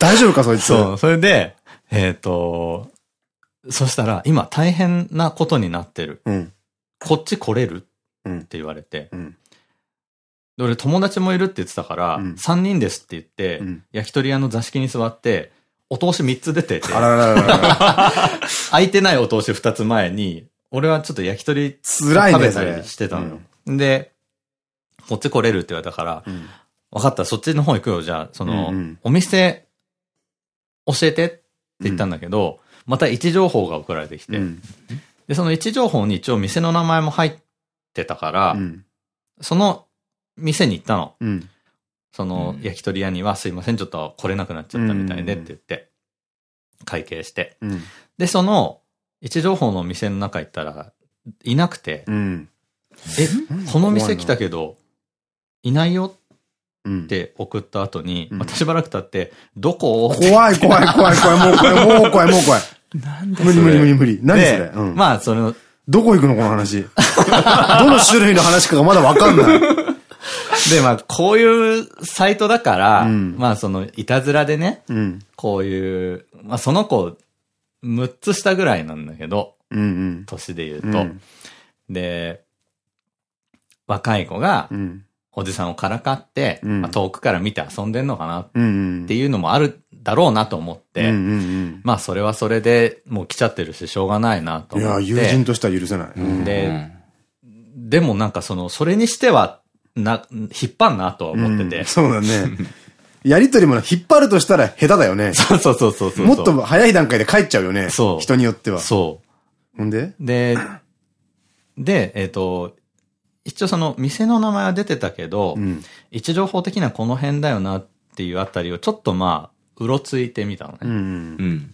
大丈夫かそいつ。そう。それで、えっ、ー、と、そしたら今大変なことになってる。うん、こっち来れる？って言われて。俺友達もいるって言ってたから、うん、3人ですって言って、焼き鳥屋の座敷に座って、お通し3つ出てて。あらららら空いてないお通し2つ前に、俺はちょっと焼き鳥食べたりしてたの。うん、で、こっち来れるって言われたから、うん、分かった、そっちの方行くよ。じゃあ、その、うんうん、お店、教えてって言ったんだけど、うん、また位置情報が送られてきて、うん、で、その位置情報に一応店の名前も入ってたから、その店に行ったの。その焼き鳥屋にはすいません、ちょっと来れなくなっちゃったみたいでって言って、会計して。で、その位置情報の店の中行ったら、いなくて、え、この店来たけど、いないよって送った後に、またしばらく経って、どこ怖い怖い怖い怖い、もう怖い、もう怖い、もう怖い。なんで無理無理無理無理。何それ？まあ、その、どこ行くのこの話？どの種類の話かがまだわかんない。で、まあ、こういうサイトだから、うん、まあ、その、いたずらでね、うん、こういう、まあ、その子、6つ下ぐらいなんだけど、うんうん、年で言うと。うん、で、若い子が、おじさんをからかって、まあ、遠くから見て遊んでんのかなっていうのもあるだろうなと思って、まあそれはそれでもう来ちゃってるししょうがないなと思って。いや、友人としては許せない。で、でもなんかその、それにしては、な、引っ張んなとは思ってて。そうだね。やりとりも引っ張るとしたら下手だよね。そうそうそうそうもっと早い段階で帰っちゃうよね。そう。人によっては。そう。ほんで？で、で、えっ、ー、と、一応その店の名前は出てたけど、うん、位置情報的にはこの辺だよなっていうあたりをちょっとまあ、うろついてみたのね。うん、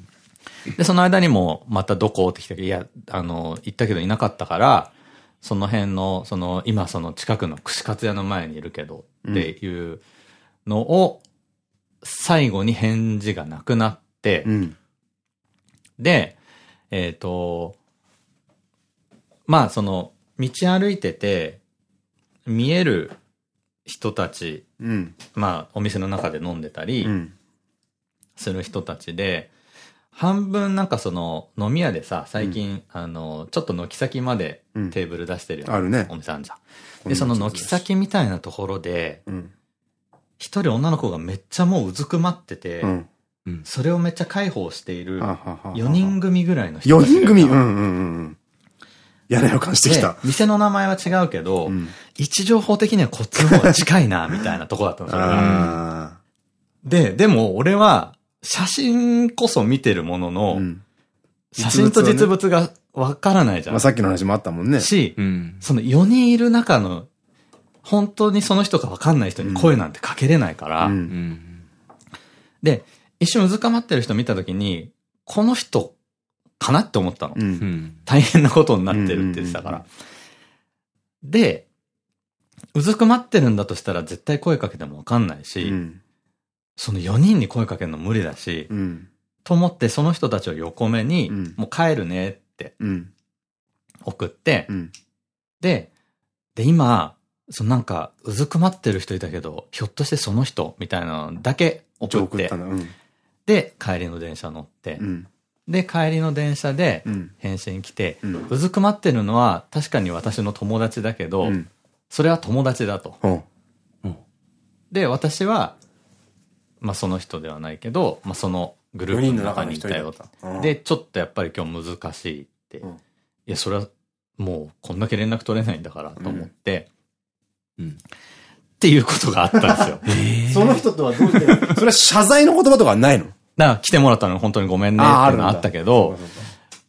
で、その間にもまたどこって来たけど、いや、あの、行ったけどいなかったから、その辺の、その、今その近くの串カツ屋の前にいるけどっていうのを、最後に返事がなくなって、うん、で、えっ、ー、と、まあその、道歩いてて、見える人たち、うん、まあ、お店の中で飲んでたり、する人たちで、半分なんかその飲み屋でさ、最近、うん、あの、ちょっと軒先までテーブル出してるよあるね。お店あるじゃん。で、その軒先みたいなところで、一、人女の子がめっちゃもううずくまってて、それをめっちゃ解放している4人組ぐらいの人4人組？うんうんうん。嫌な予感してきた。店の名前は違うけど、うん、位置情報的にはこっちの方が近いな、みたいなとこだったんですよ。で、でも俺は、写真こそ見てるものの、うん、写真と実物がわからないじゃん。まあさっきの話もあったもんね。し、うん、その4人いる中の、本当にその人かわかんない人に声なんてかけれないから、で、一瞬うずかまってる人見たときに、この人かなって思ったの。うん、大変なことになってるって言ってたから。で、うずくまってるんだとしたら絶対声かけてもわかんないし、うん、その4人に声かけるの無理だし、うん、と思ってその人たちを横目に、もう帰るねって送って、で、で、今、そのなんか、うずくまってる人いたけど、ひょっとしてその人みたいなのだけ送って、で、帰りの電車乗って、で、帰りの電車で返信来て、うん、うずくまってるのは確かに私の友達だけど、うん、それは友達だと。うん、で、私は、まあその人ではないけど、まあそのグループの中にいたよ。で、ちょっとやっぱり今日難しいって。いや、それはもうこんだけ連絡取れないんだからと思って、っていうことがあったんですよ。その人とはどうして、それは謝罪の言葉とかないの？だから来てもらったのに本当にごめんねっていうのあったけど、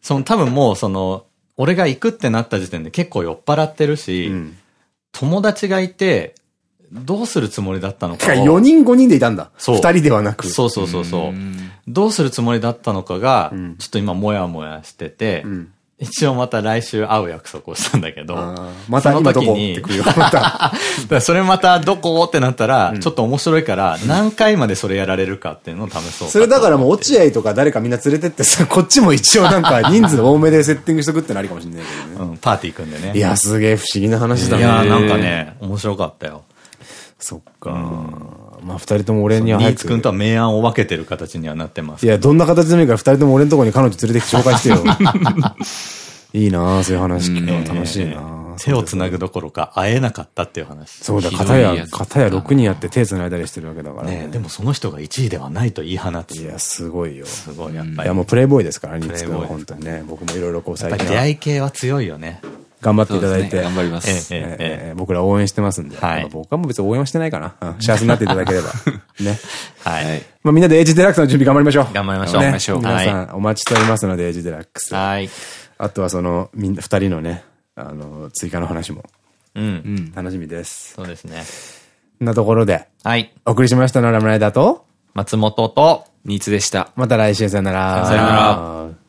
その多分もうその、俺が行くってなった時点で結構酔っ払ってるし、うん、友達がいて、どうするつもりだったのか。4人5人でいたんだ。そう。2人ではなく。そうそうそうそう。どうするつもりだったのかが、ちょっと今もやもやしてて、うん、一応また来週会う約束をしたんだけど、また今どこってくるよ、また。それまたどこってなったら、ちょっと面白いから、何回までそれやられるかっていうのを試そうそれだからもう落合とか誰かみんな連れてってさ、こっちも一応なんか人数多めでセッティングしとくってのありかもしれないけどね。うん、パーティー組んでね。いや、すげえ不思議な話だね。いや、なんかね、面白かったよ。そっか。まあ、二人とも俺には。ニーツ君とは明暗を分けてる形にはなってます。いや、どんな形でもいいから二人とも俺のとこに彼女連れてきて紹介してよ。いいなそういう話聞くの楽しいな手を繋ぐどころか会えなかったっていう話。そうだ、片や、片や6人やって手繋いだりしてるわけだからね。でもその人が1位ではないと言い放つ。いや、すごいよ。すごい、やっぱり。いや、もうプレイボーイですから、ニツ君は本当にね。僕もいろいろこう最近。出会い系は強いよね。頑張っていただいて。頑張ります。僕ら応援してますんで。僕はもう別に応援はしてないかな。幸せになっていただければ。ね。はい。まあみんなでエイジデラックスの準備頑張りましょう。頑張りましょう。皆さんお待ちしておりますので、エイジデラックス。はい。あとはその、みんな、二人のね、あの、追加の話も。うん。楽しみです。そうですね。なところで。はい。お送りしましたのはラムライダーと、松本と、ニーツでした。また来週さよなら。さよなら。